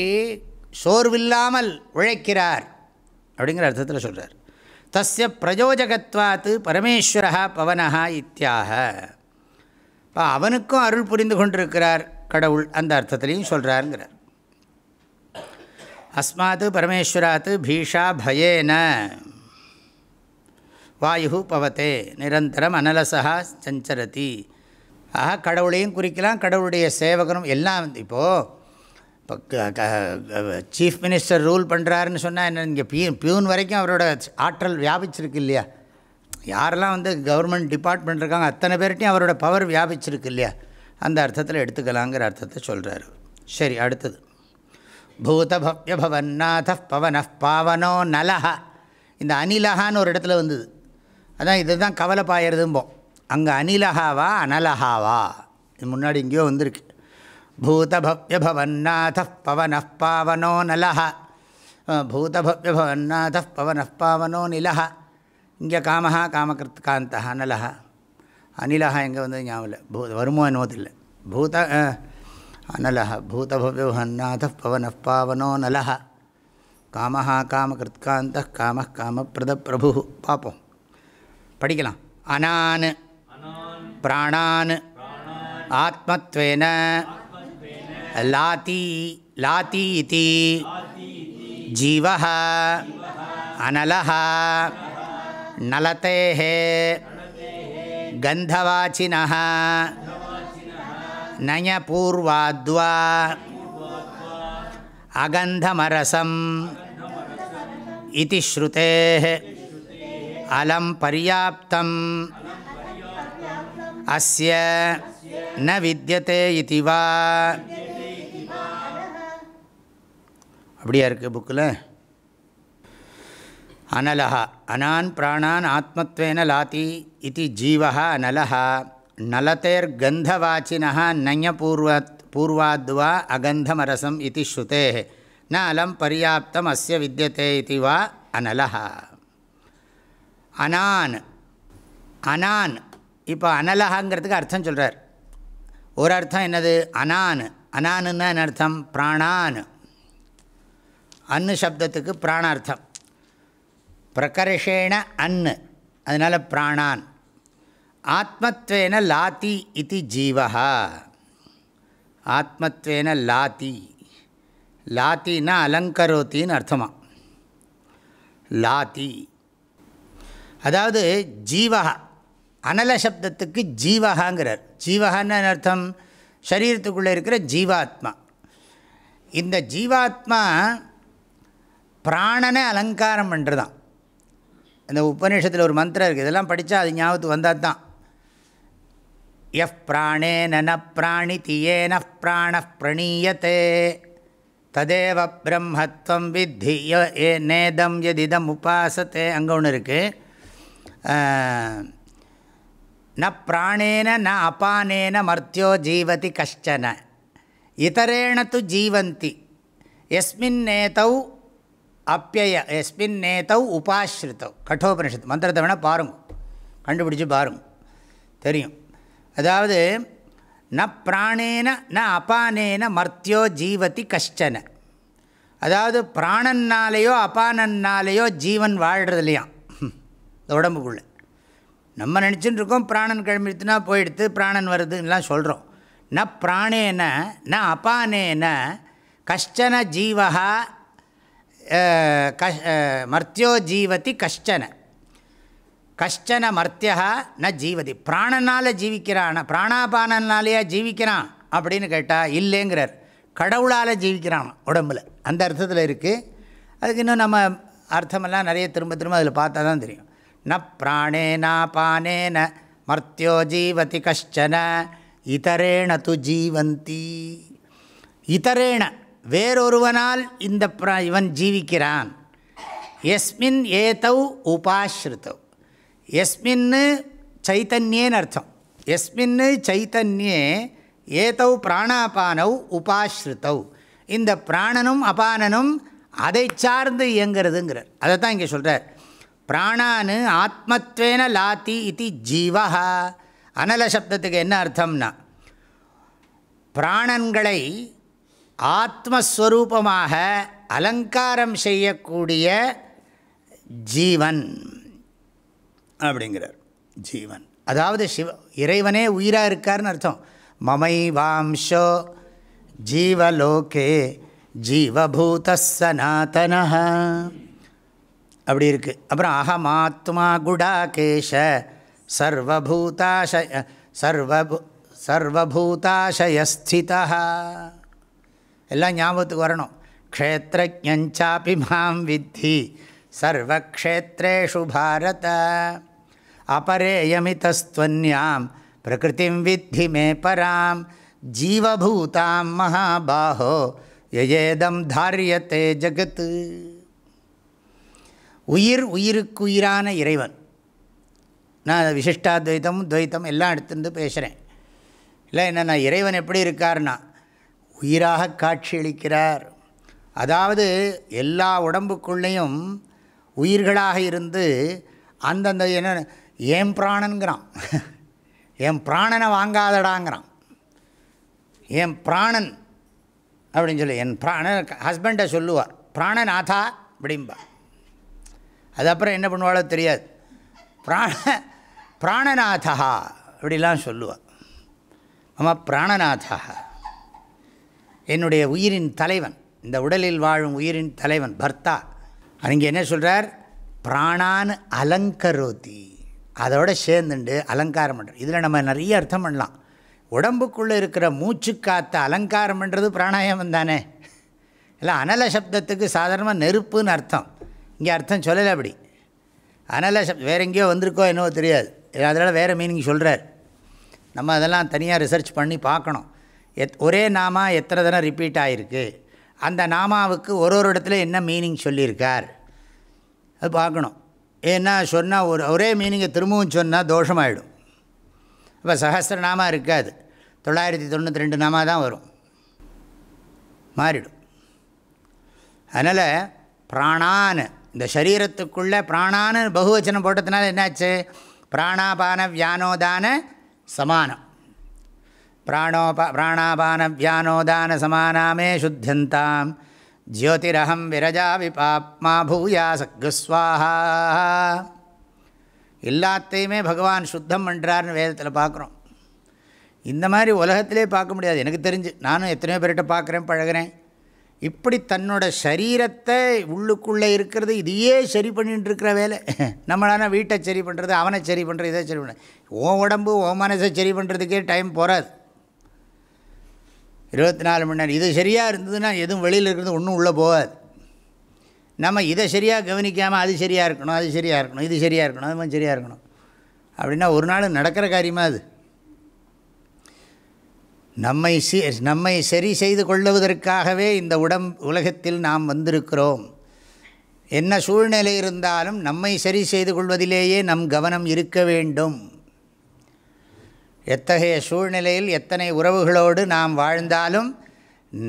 சோர்வில்லாமல் உழைக்கிறார் அப்படிங்கிற அர்த்தத்தில் சொல்கிறார் தஸ்ய பிரயோஜகத்வாத்து பரமேஸ்வரா பவனஹா இத்தியாக. இப்போ அவனுக்கும் அருள் புரிந்து கொண்டிருக்கிறார் கடவுள் அந்த அர்த்தத்துலேயும் சொல்கிறாருங்கிறார் அஸ்மாத் பரமேஸ்வராத் பீஷா பயேன. வாயு பவத்தே நிரந்தரம் அனலசா சஞ்சரதி. ஆக கடவுளையும் குறிக்கலாம் கடவுளுடைய சேவகனும் எல்லாம் இப்போது இப்போ சீஃப் மினிஸ்டர் ரூல் பண்ணுறாருன்னு சொன்னால் என்ன இங்கே பியூ பியூன் வரைக்கும் அவரோட ஆற்றல் வியாபிச்சிருக்கு இல்லையா? யாரெல்லாம் வந்து கவர்மெண்ட் டிபார்ட்மெண்ட் இருக்காங்க அத்தனை பேர்ட்டையும் அவரோட பவர் வியாபிச்சிருக்கு இல்லையா? அந்த அர்த்தத்தில் எடுத்துக்கலாங்கிற அர்த்தத்தை சொல்கிறாரு சரி அடுத்தது. பூதபவ்யபவநாத பவன பாவனோ நலஹா. இந்த அனிலஹான்னு ஒரு இடத்துல வந்தது. அதான் இதுதான் கவலை பாயறதும்போம் அங்கே அனிலஹாவா அனலஹாவா? இது முன்னாடி இங்கேயோ வந்திருக்கு. பூதபவ்யபவநாத பவன பாவனோ நலஹ. பூதபவ்யபவநாத பவன பாவனோ நிலஹ. இங்கே காமஹா காமகிருத் காந்தா நலஹா அனிலஹா எங்கே வந்தது ஞாபகம் இல்லை. பூ வருமோ என்னோதில்லை பூத அனலஹ. பூதபவ்யோஹன்னாத பவன பாவனோ நலஹ. காமஹா காமகிருத்காந்த காம காமப்பிரத பிரபு பார்ப்போம். படிக்கலாம். அனான். பிராணான். ஆத்மத்வேன. லாத்தி. லாத்தி இது ஜீவ அனல நலத்தே கந்தவாச்சினா நயபூர்வாத்வா அகந்தமரசம் இது ஸ்ருதே அலம் பர்யாப்தம் அஸ்ய ந வித்தியதே இது வா அப்படியா இருக்குது புக்கில்? அனலஹா அனான் பிராணான் ஆத்மத்வேன லாத்தி இது ஜீவா அனலஹா। நலத்தேர்கந்தவாச்சினா நயபூர்வத் பூர்வாத்வா அகந்தமரசம் இது ஸ்ருதே ந அலம் பரியாப்தம் அஸ்ய வித்தியதே இது வா அனலஹா அனான் அனான் இப்போ அனலஹாங்கிறதுக்கு அர்த்தம் சொல்கிறார் ஒரு அர்த்தம் என்னது? அனான். அனானுன்னா என்ன அர்த்தம்? பிராணான். அன்னு சப்தத்துக்கு பிராணார்த்தம். பிரகர்ஷேண அன்னு. அதனால் பிராணான். ஆத்மத்வேன லாத்தி இது ஜீவா ஆத்மத்வேன லாத்தி லாத்தின்னா அலங்கரோத்தின்னு அர்த்தமா. லாத்தி அதாவது ஜீவகா அனல சப்தத்துக்கு ஜீவகாங்கிறார் ஜீவகான்னு அர்த்தம்? சரீரத்துக்குள்ளே இருக்கிற ஜீவாத்மா. இந்த ஜீவாத்மா பிராணனை அலங்காரம் பண்ணுறதான் அந்த உபநிஷத்தில் ஒரு மந்திரம் இருக்குது இதெல்லாம் படித்தா அது ஞாபகத்துக்கு வந்தால் தான் எஃப் பிராணே நன பிராணி தியேன பிராண பிரணீயத்தே. ததேவ பிரம்மத்வம் வித்தி ஏ நேதம் எதிதம் உபாசத்தே. அங்கே ஒன்று இருக்குது ந பிராணேன ந அபானேன மர்த்தியோ ஜீவதி கஷ்டன. இதரேண து ஜீவந்தி. எஸ்மின் நேதௌ அப்பிய எஸ்மின் நேதௌ உபாஸ்ருத்தவ் கட்டோபனிஷத்து மந்திரத்தை வேணால் பாருங்க. கண்டுபிடிச்சி பாருங்க. தெரியும். அதாவது ந பிராணேன ந அபானேன மர்த்தியோ ஜீவதி கஷ்டன. அதாவது பிராணன்னாலேயோ அபானன்னாலேயோ ஜீவன் வாழ்கிறது உடம்புக்குள்ளே. நம்ம நினச்சிட்டு இருக்கோம் பிராணன் கிளம்பிடுத்துனா போயிடுத்து பிராணன் வருதுன்னெலாம் சொல்கிறோம் ந பிராணேன ந அபானேன கஷ்டன ஜீவகா கஷ் மர்த்தியோ ஜீவதி கஷ்டன. கஷ்டன மர்த்தியா ந ஜீவதி. பிராணனால் ஜீவிக்கிறான். பிராணாபானனாலேயே ஜீவிக்கிறான் அப்படின்னு கேட்டால் இல்லைங்கிறார். கடவுளால் ஜீவிக்கிறான் உடம்பில். அந்த அர்த்தத்தில் இருக்குது அதுக்கு இன்னும் நம்ம அர்த்தமெல்லாம் நிறைய திரும்ப திரும்ப அதில் பார்த்தா தான் தெரியும். ந பிராணேனா பானேன மர்த்தியோ ஜீவதி கஷ்டன இதரேண து ஜீவந்தி. இதரேண வேறொருவனால் இந்த இவன் ஜீவிக்கிறான். எஸ்மின் ஏதவ் உபாஸ்ருத்தவ் எஸ்மின்னு சைத்தன்யேன்னு அர்த்தம் எஸ்மின்னு சைத்தன்யே ஏதௌ பிராணாபானௌ உபாஸ்ருத்தவ் இந்த பிராணனும் அபானனும் அதை சார்ந்து இயங்கிறதுங்கிறார். அதை தான் இங்கே சொல்கிறார் பிராணானு ஆத்மத்வேன லாத்தி இது ஜீவா அனல சப்தத்துக்கு என்ன அர்த்தம்னா பிராணன்களை ஆத்மஸ்வரூபமாக அலங்காரம் செய்யக்கூடிய ஜீவன். அப்படிங்கிறார். ஜீவன். அதாவது சிவ இறைவனே உயிராக இருக்கார்னு அர்த்தம். மமை வாம்சோ ஜீவலோகே ஜீவபூத சனாத்தன அப்படி இருக்குது அப்புறம் அகமாத்மா குடாகேஷ சர்வபூதாஷய சர்வபூ சர்வபூதாஷயஸ்திதா எல்லாம் ஞாபகத்துக்கு வரணும். க்ஷேத்திரஜாப்பி மாம் வித்தி சர்வக்ஷேத்ரேஷு பாரத. அபரேயமிதஸ்துவன்யாம் பிரகிருதிம் வித்தி மே பராம் ஜீவபூதாம் மகாபாஹோ எயேதம் தாரியத்தே ஜகத்து உயிர் உயிருக்குயிரான இறைவன். நான் விசிஷ்டாத்வைத்தம் துவைத்தம் எல்லாம் எடுத்துட்டு பேசுகிறேன் இல்லை என்ன நான் இறைவன் எப்படி இருக்கார்னா உயிராக காட்சியளிக்கிறார். அதாவது எல்லா உடம்புக்குள்ளேயும் உயிர்களாக இருந்து அந்தந்த என்ன ஏன் பிராணனுங்கிறான் என் பிராணனை வாங்காதடாங்கிறான்? என் பிராணன்? அப்படின்னு சொல்லி என் பிராண ஹஸ்பண்டை சொல்லுவாள் பிராணநாதா அப்படிம்பா அது அப்புறம் என்ன பண்ணுவாளோ தெரியாது. பிராண பிராணநாதா அப்படிலாம் சொல்லுவாள் மம பிராணநாதா. என்னுடைய உயிரின் தலைவன் இந்த உடலில் வாழும் உயிரின் தலைவன் பர்த்தா அங்கே என்ன சொல்கிறார் பிராணான் அலங்கரோதி. அதோட சேர்ந்துண்டு அலங்காரம் பண்ணுறோம் இதில் நம்ம நிறைய அர்த்தம் பண்ணலாம். உடம்புக்குள்ளே இருக்கிற மூச்சு காற்றை அலங்காரம் பண்ணுறது பிராணாயாமம் தானே? இல்லை அனல சப்தத்துக்கு சாதாரணமாக நெருப்புன்னு அர்த்தம். இங்கே அர்த்தம் சொல்லலை அப்படி. அனல சப் வேறு எங்கேயோ வந்திருக்கோ என்னவோ தெரியாது. அதனால் வேறு மீனிங் சொல்கிறார் நம்ம அதெல்லாம் தனியாக ரிசர்ச் பண்ணி பார்க்கணும். எத் ஒரே நாமா எத்தனை தடவை ரிப்பீட் ஆகிருக்கு அந்த நாமாவுக்கு ஒரு ஒரு இடத்துல என்ன மீனிங் சொல்லியிருக்கார்? அது பார்க்கணும். ஏன்னா சொன்னால் ஒரு ஒரே மீனிங்கை திரும்பவும் சொன்னால் தோஷமாயிடும். இப்போ சஹசிரநாமா இருக்காது. தொள்ளாயிரத்தி தொண்ணூற்றி ரெண்டு நாமா தான் வரும். மாறிடும். அதனால் பிராணான் இந்த சரீரத்துக்குள்ளே பிராணான்னு பகுவச்சனம் போட்டதுனால என்னாச்சு? பிராணாபான வியானோதான சமானம். பிராணோபா பிராணாபான வியானோதான சமானாமே சுத்தியந்தாம். ஜோதிரகம் விரஜா விபாப்மா பூயா சக்குஸ்வாஹா எல்லாத்தையுமே பகவான் சுத்தம் பண்ணுறாருன்னு வேதத்தில் பார்க்குறோம் இந்த மாதிரி உலகத்திலே பார்க்க முடியாது. எனக்கு தெரிஞ்சு. நானும் எத்தனையோ பேர்கிட்ட பார்க்குறேன் பழகிறேன். இப்படி தன்னோட சரீரத்தை உள்ளுக்குள்ளே இருக்கிறது இதையே சரி பண்ணிகிட்டு இருக்கிற வேலை. நம்மளான வீட்டை சரி பண்ணுறது அவனை சரி பண்ணுறது இதை சரி பண்ண ஓ உடம்பு ஓ மனசை சரி பண்ணுறதுக்கே டைம் போகாது இருபத்தி நாலு மணி நேரம். இது சரியாக இருந்ததுன்னா எதுவும் வெளியில் இருக்கிறது ஒன்றும் உள்ளே போகாது. நம்ம இதை சரியாக கவனிக்காமல் அது சரியாக இருக்கணும் அது சரியாக இருக்கணும் இது சரியாக இருக்கணும் அது மாதிரி சரியாக இருக்கணும். அப்படின்னா ஒரு நாள் நடக்கிற காரியமாக அது. நம்மை சி நம்மை சரி செய்து கொள்ளுவதற்காகவே இந்த உடம் உலகத்தில் நாம் வந்திருக்கிறோம். என்ன சூழ்நிலை இருந்தாலும் நம்மை சரி செய்து கொள்வதிலேயே நம் கவனம் இருக்க வேண்டும். எத்தகைய சூழ்நிலையில் எத்தனை உறவுகளோடு நாம் வாழ்ந்தாலும்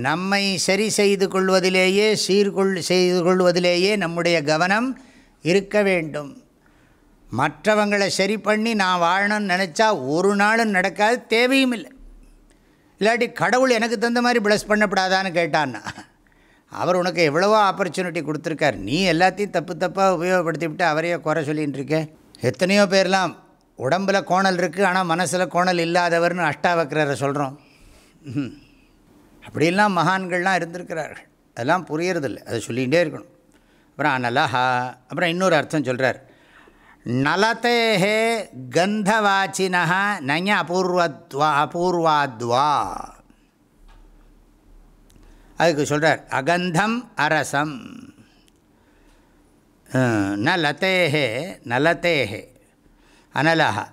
நம்மை சரி செய்து கொள்வதிலேயே சீர்கொள் செய்து கொள்வதிலேயே நம்முடைய கவனம் இருக்க வேண்டும். மற்றவங்களை சரி பண்ணி நான் வாழணும்னு நினச்சா ஒரு நாளும் நடக்காது தேவையும் இல்லை. இல்லாட்டி கடவுள் எனக்கு தகுந்த மாதிரி ப்ளஸ் பண்ணப்படாதான்னு கேட்டான்னா அவர் உனக்கு எவ்வளவோ ஆப்பர்ச்சுனிட்டி கொடுத்துருக்கார். நீ எல்லாத்தையும் தப்பு தப்பாக உபயோகப்படுத்தி விட்டு அவரையே குறை சொல்லின்னு இருக்கேன் எத்தனையோ பேர்லாம் உடம்பில் கோணல் இருக்குது ஆனால் மனசில் கோணல் இல்லாதவர்னு அஷ்டாவக்கிரரை சொல்கிறோம் அப்படிலாம் மகான்கள்லாம் இருந்திருக்கிறார்கள். அதெல்லாம் புரியறதில்லை. அதை சொல்லிகிட்டே இருக்கணும். அப்புறம் அனலஹா அப்புறம் இன்னொரு அர்த்தம் சொல்கிறார் நலத்தேஹே கந்தவாச்சினா நய அபூர்வத்வா அபூர்வாத்வா. அதுக்கு சொல்கிறார் அகந்தம் அரசம். ந லத்தேஹே நலத்தேஹே. அனலஹா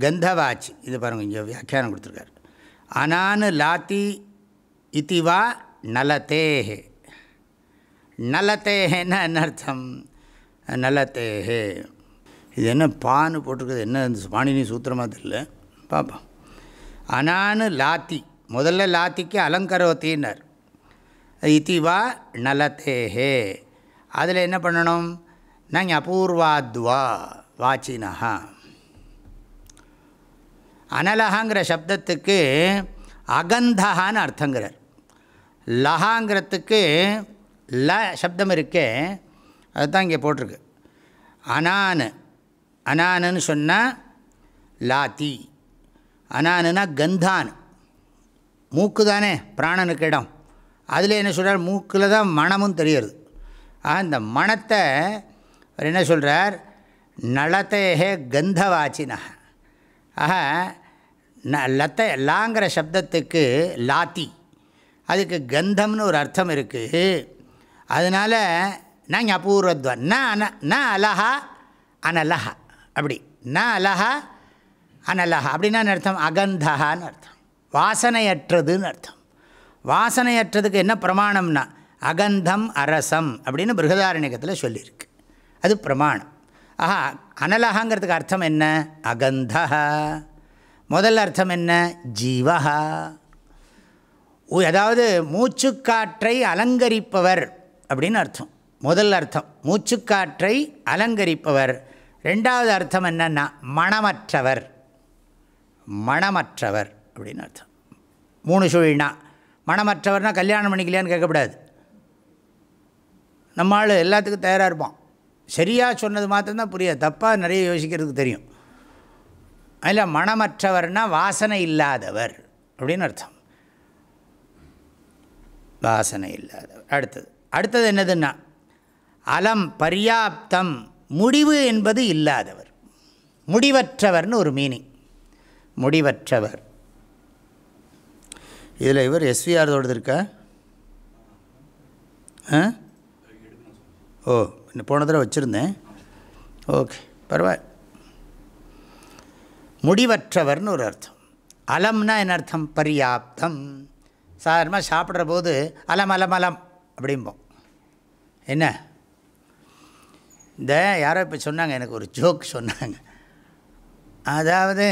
கந்தவாச்சி இது பாருங்கள் இங்கே வியாக்கியானம் கொடுத்துருக்கார். அனானு லாத்தி இதிவா நலத்தேஹே. நலத்தேஹேன்னா என்ன அர்த்தம்? நலத்தேஹே. இது என்ன பான்னு போட்டிருக்குது என்ன இந்த பாணினி சூத்திரமாக தெரியல. பார்ப்போம் அனானு லாத்தி முதல்ல லாத்திக்கு அலங்கரோத்தின்னார் இதிவா நலத்தேஹே. அதில் என்ன பண்ணணும்? நாங்கள் அபூர்வாத்வா வாச்சினஹா. அனலகாங்கிற சப்தத்துக்கு அகந்தகான்னு அர்த்தங்கிறார். லஹாங்கிறதுக்கு ல சப்தம் இருக்கே அதுதான் இங்கே போட்டிருக்கு. அனானு அனானுன்னு சொன்னால் லாத்தி. அனானுனா கந்தான். மூக்கு தானே பிராணனுக்கு இடம். அதில் என்ன சொல்கிறார் மூக்கில் தான் மனமும் தெரியுது ஆக இந்த மனத்தை அவர் என்ன சொல்கிறார் நலத்தேகே கந்தவாச்சினா ஆக ந லத்த லாங்கிற சப்தத்துக்கு லாத்தி. அதுக்கு கந்தம்னு ஒரு அர்த்தம் இருக்குது அதனால் நாங்கள் அபூர்வத்வா ந அன ந அலஹா அனலஹா. அப்படி. ந அலஹா அனலஹா. அப்படின்னா அர்த்தம்? அகந்தஹான்னு அர்த்தம். வாசனையற்றதுன்னு அர்த்தம். வாசனையற்றதுக்கு என்ன பிரமாணம்னா? அகந்தம் அரசம் அப்படின்னு பிருகதாரண்யத்தில் சொல்லியிருக்கு. அது பிரமாணம். ஆஹா அனலகாங்கிறதுக்கு அர்த்தம் என்ன? அகந்தா முதல் அர்த்தம் என்ன? ஜீவஹா. அதாவது மூச்சுக்காற்றை அலங்கரிப்பவர் அப்படின்னு அர்த்தம். முதல் அர்த்தம் மூச்சுக்காற்றை அலங்கரிப்பவர். ரெண்டாவது அர்த்தம் என்னன்னா மணமற்றவர் மணமற்றவர் அப்படின்னு அர்த்தம். மூணு சுழினா மணமற்றவர்னால் கல்யாணம் பண்ணிக்கலையான்னு கேட்கக்கூடாது. நம்மளால் ஆள் எல்லாத்துக்கும் தயாராக இருப்போம் சரியாக சொன்னது மாத்திரம்தான் புரியாது. தப்பாக நிறைய யோசிக்கிறதுக்கு தெரியும். அதில் மணமற்றவர்னால் வாசனை இல்லாதவர். அப்படின்னு அர்த்தம். வாசனை இல்லாதவர். அடுத்தது. அடுத்தது என்னதுன்னா அலம் பர்யாப்தம் முடிவு என்பது இல்லாதவர். முடிவற்றவர்னு ஒரு மீனிங் முடிவற்றவர். இதில் இவர் எஸ்விஆர்தோடது இருக்கா ஆ? ஓ போன தடவை வச்சுருந்தேன். ஓகே பரவாயில்ல. முடிவற்றவர்னு ஒரு அர்த்தம். அலம்னா என்ன அர்த்தம்? பர்யாப்தம். சாதாரணமாக சாப்பிட்ற போது அலம் அலம் அலம் அப்படிம்போம். என்ன? இந்த யாரோ இப்போ சொன்னாங்க எனக்கு ஒரு ஜோக் சொன்னாங்க. அதாவது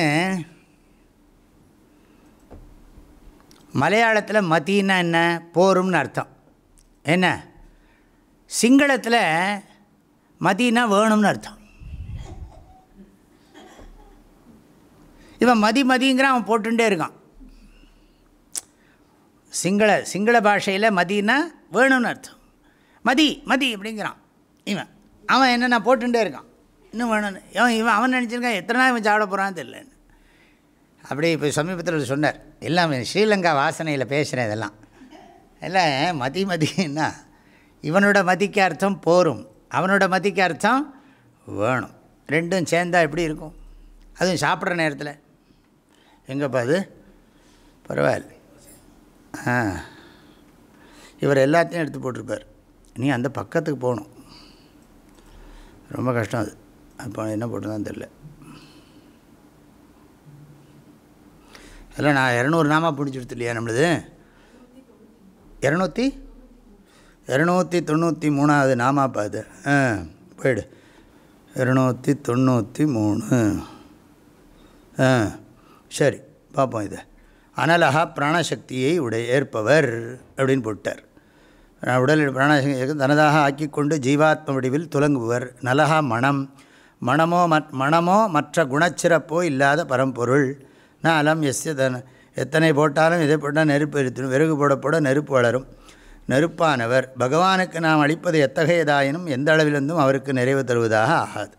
மலையாளத்தில் மத்தின்னா என்ன? போரும்னு அர்த்தம். என்ன? சிங்களத்தில் மதினா வேணும்னு அர்த்தம். இவன் மதி மதிங்கிறான் அவன் போட்டுட்டே இருக்கான். சிங்கள சிங்கள பாஷையில் மதினா வேணும்னு அர்த்தம். மதி மதி அப்படிங்கிறான் இவன். அவன் என்னென்ன போட்டுகிட்டே போட்டுட்டே இருக்கான். இன்னும் வேணும்னு. இவன் இவன் அவன் நினச்சிருக்கான் எத்தனை நாள் இவன் சாப்பிட போகிறான்னு தெரியலன்னு. அப்படி இப்போ சமீபத்தில் சொன்னார். எல்லாம் ஸ்ரீலங்கா வாசனையில் பேசுகிறேன் இதெல்லாம். எல்லாம் மதி மதினா இவனோட மதிக்கு அர்த்தம் போரும். அவனோட மதிக்கு அர்த்தம் வேணும். ரெண்டும் சேர்ந்தா எப்படி இருக்கும்? அதுவும் சாப்பிட்ற நேரத்தில். எங்கேப்பா அது? பரவாயில்ல. ஆ. இவர் எல்லாத்தையும் எடுத்து போட்டிருப்பார். நீ அந்த பக்கத்துக்கு போகணும். ரொம்ப கஷ்டம் அது. அப்போ என்ன போட்டுதான் தெரில இல்லை நான் இரநூறு நாமா பிடிச்சிடுத்து இல்லையா நம்மளது? இரநூத்தி? இரநூத்தி தொண்ணூற்றி மூணாவது நாமாப்பா அது. ஆ போயிடு. இரநூத்தி தொண்ணூற்றி மூணு. ஆ. சரி பார்ப்போம் இதை. அனலகா பிராணசக்தியை உடைய ஏற்பவர் அப்படின்னு போட்டார். உடல் பிராணசக்தி தனதாக ஆக்கி கொண்டு ஜீவாத்ம வடிவில் துலங்குவர் நலகா மனம். மனமோ மற் மனமோ மற்ற குணச்சிறப்போ இல்லாத பரம்பொருள். நான் அலம் எஸ்ய தன எத்தனை போட்டாலும் இதை போட்டால் நெருப்பு எரித்திடும் விறகு போட போட நெருப்பு வளரும். நெருப்பானவர். பகவானுக்கு நாம் அளிப்பது எத்தகையதாயினும் எந்த அளவிலிருந்தும் அவருக்கு நிறைவு தருவதாக ஆகாது.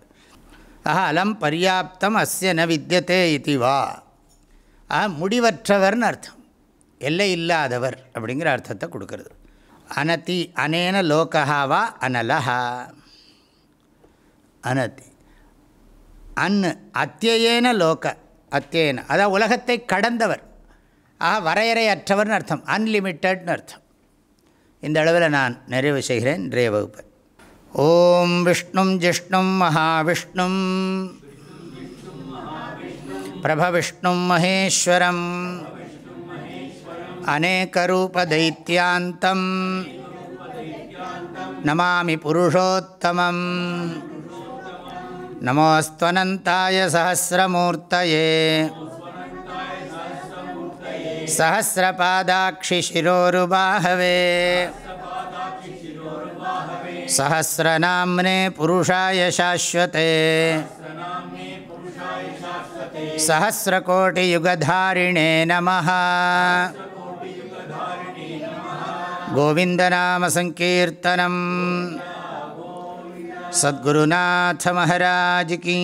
ஆஹ அலம் பர்யாப்தம் அஸ்ய ந வித்தியதே இது வா. முடிவற்றவர்னு அர்த்தம். எல்லை இல்லாதவர் அப்படிங்கிற அர்த்தத்தை கொடுக்கறது. அனதி அனேன லோகஹாவா அனலஹா. அனதி. அன் அத்தியேன லோக அத்தியேன. அதாவது உலகத்தை கடந்தவர். ஆ வரையறையற்றவர்னு அர்த்தம். அன்லிமிட்டட்னு அர்த்தம். இந்த அளவில் நான் நிறைவு செய்கிறேன். இன்றைய வகுப்பு. ஓம் விஷ்ணும் ஜிஷ்ணும் மகாவிஷ்ணும். प्रभविष्णुं महेश्वरम्। अनेकरूपदैत्यां नमामि पुरुषोत्तमम्। नमोऽस्त्वनन्ताय सहस्रमूर्तये। सहस्रपादाक्षिशिरोरुबाहवे। सहस्रनाम्ने पुरुषाय शाश्वते। सहस्रकोटियुगधारिणे नमः गोविन्दनामसङ्कीर्तनं सद्गुरुनाथमहाराज की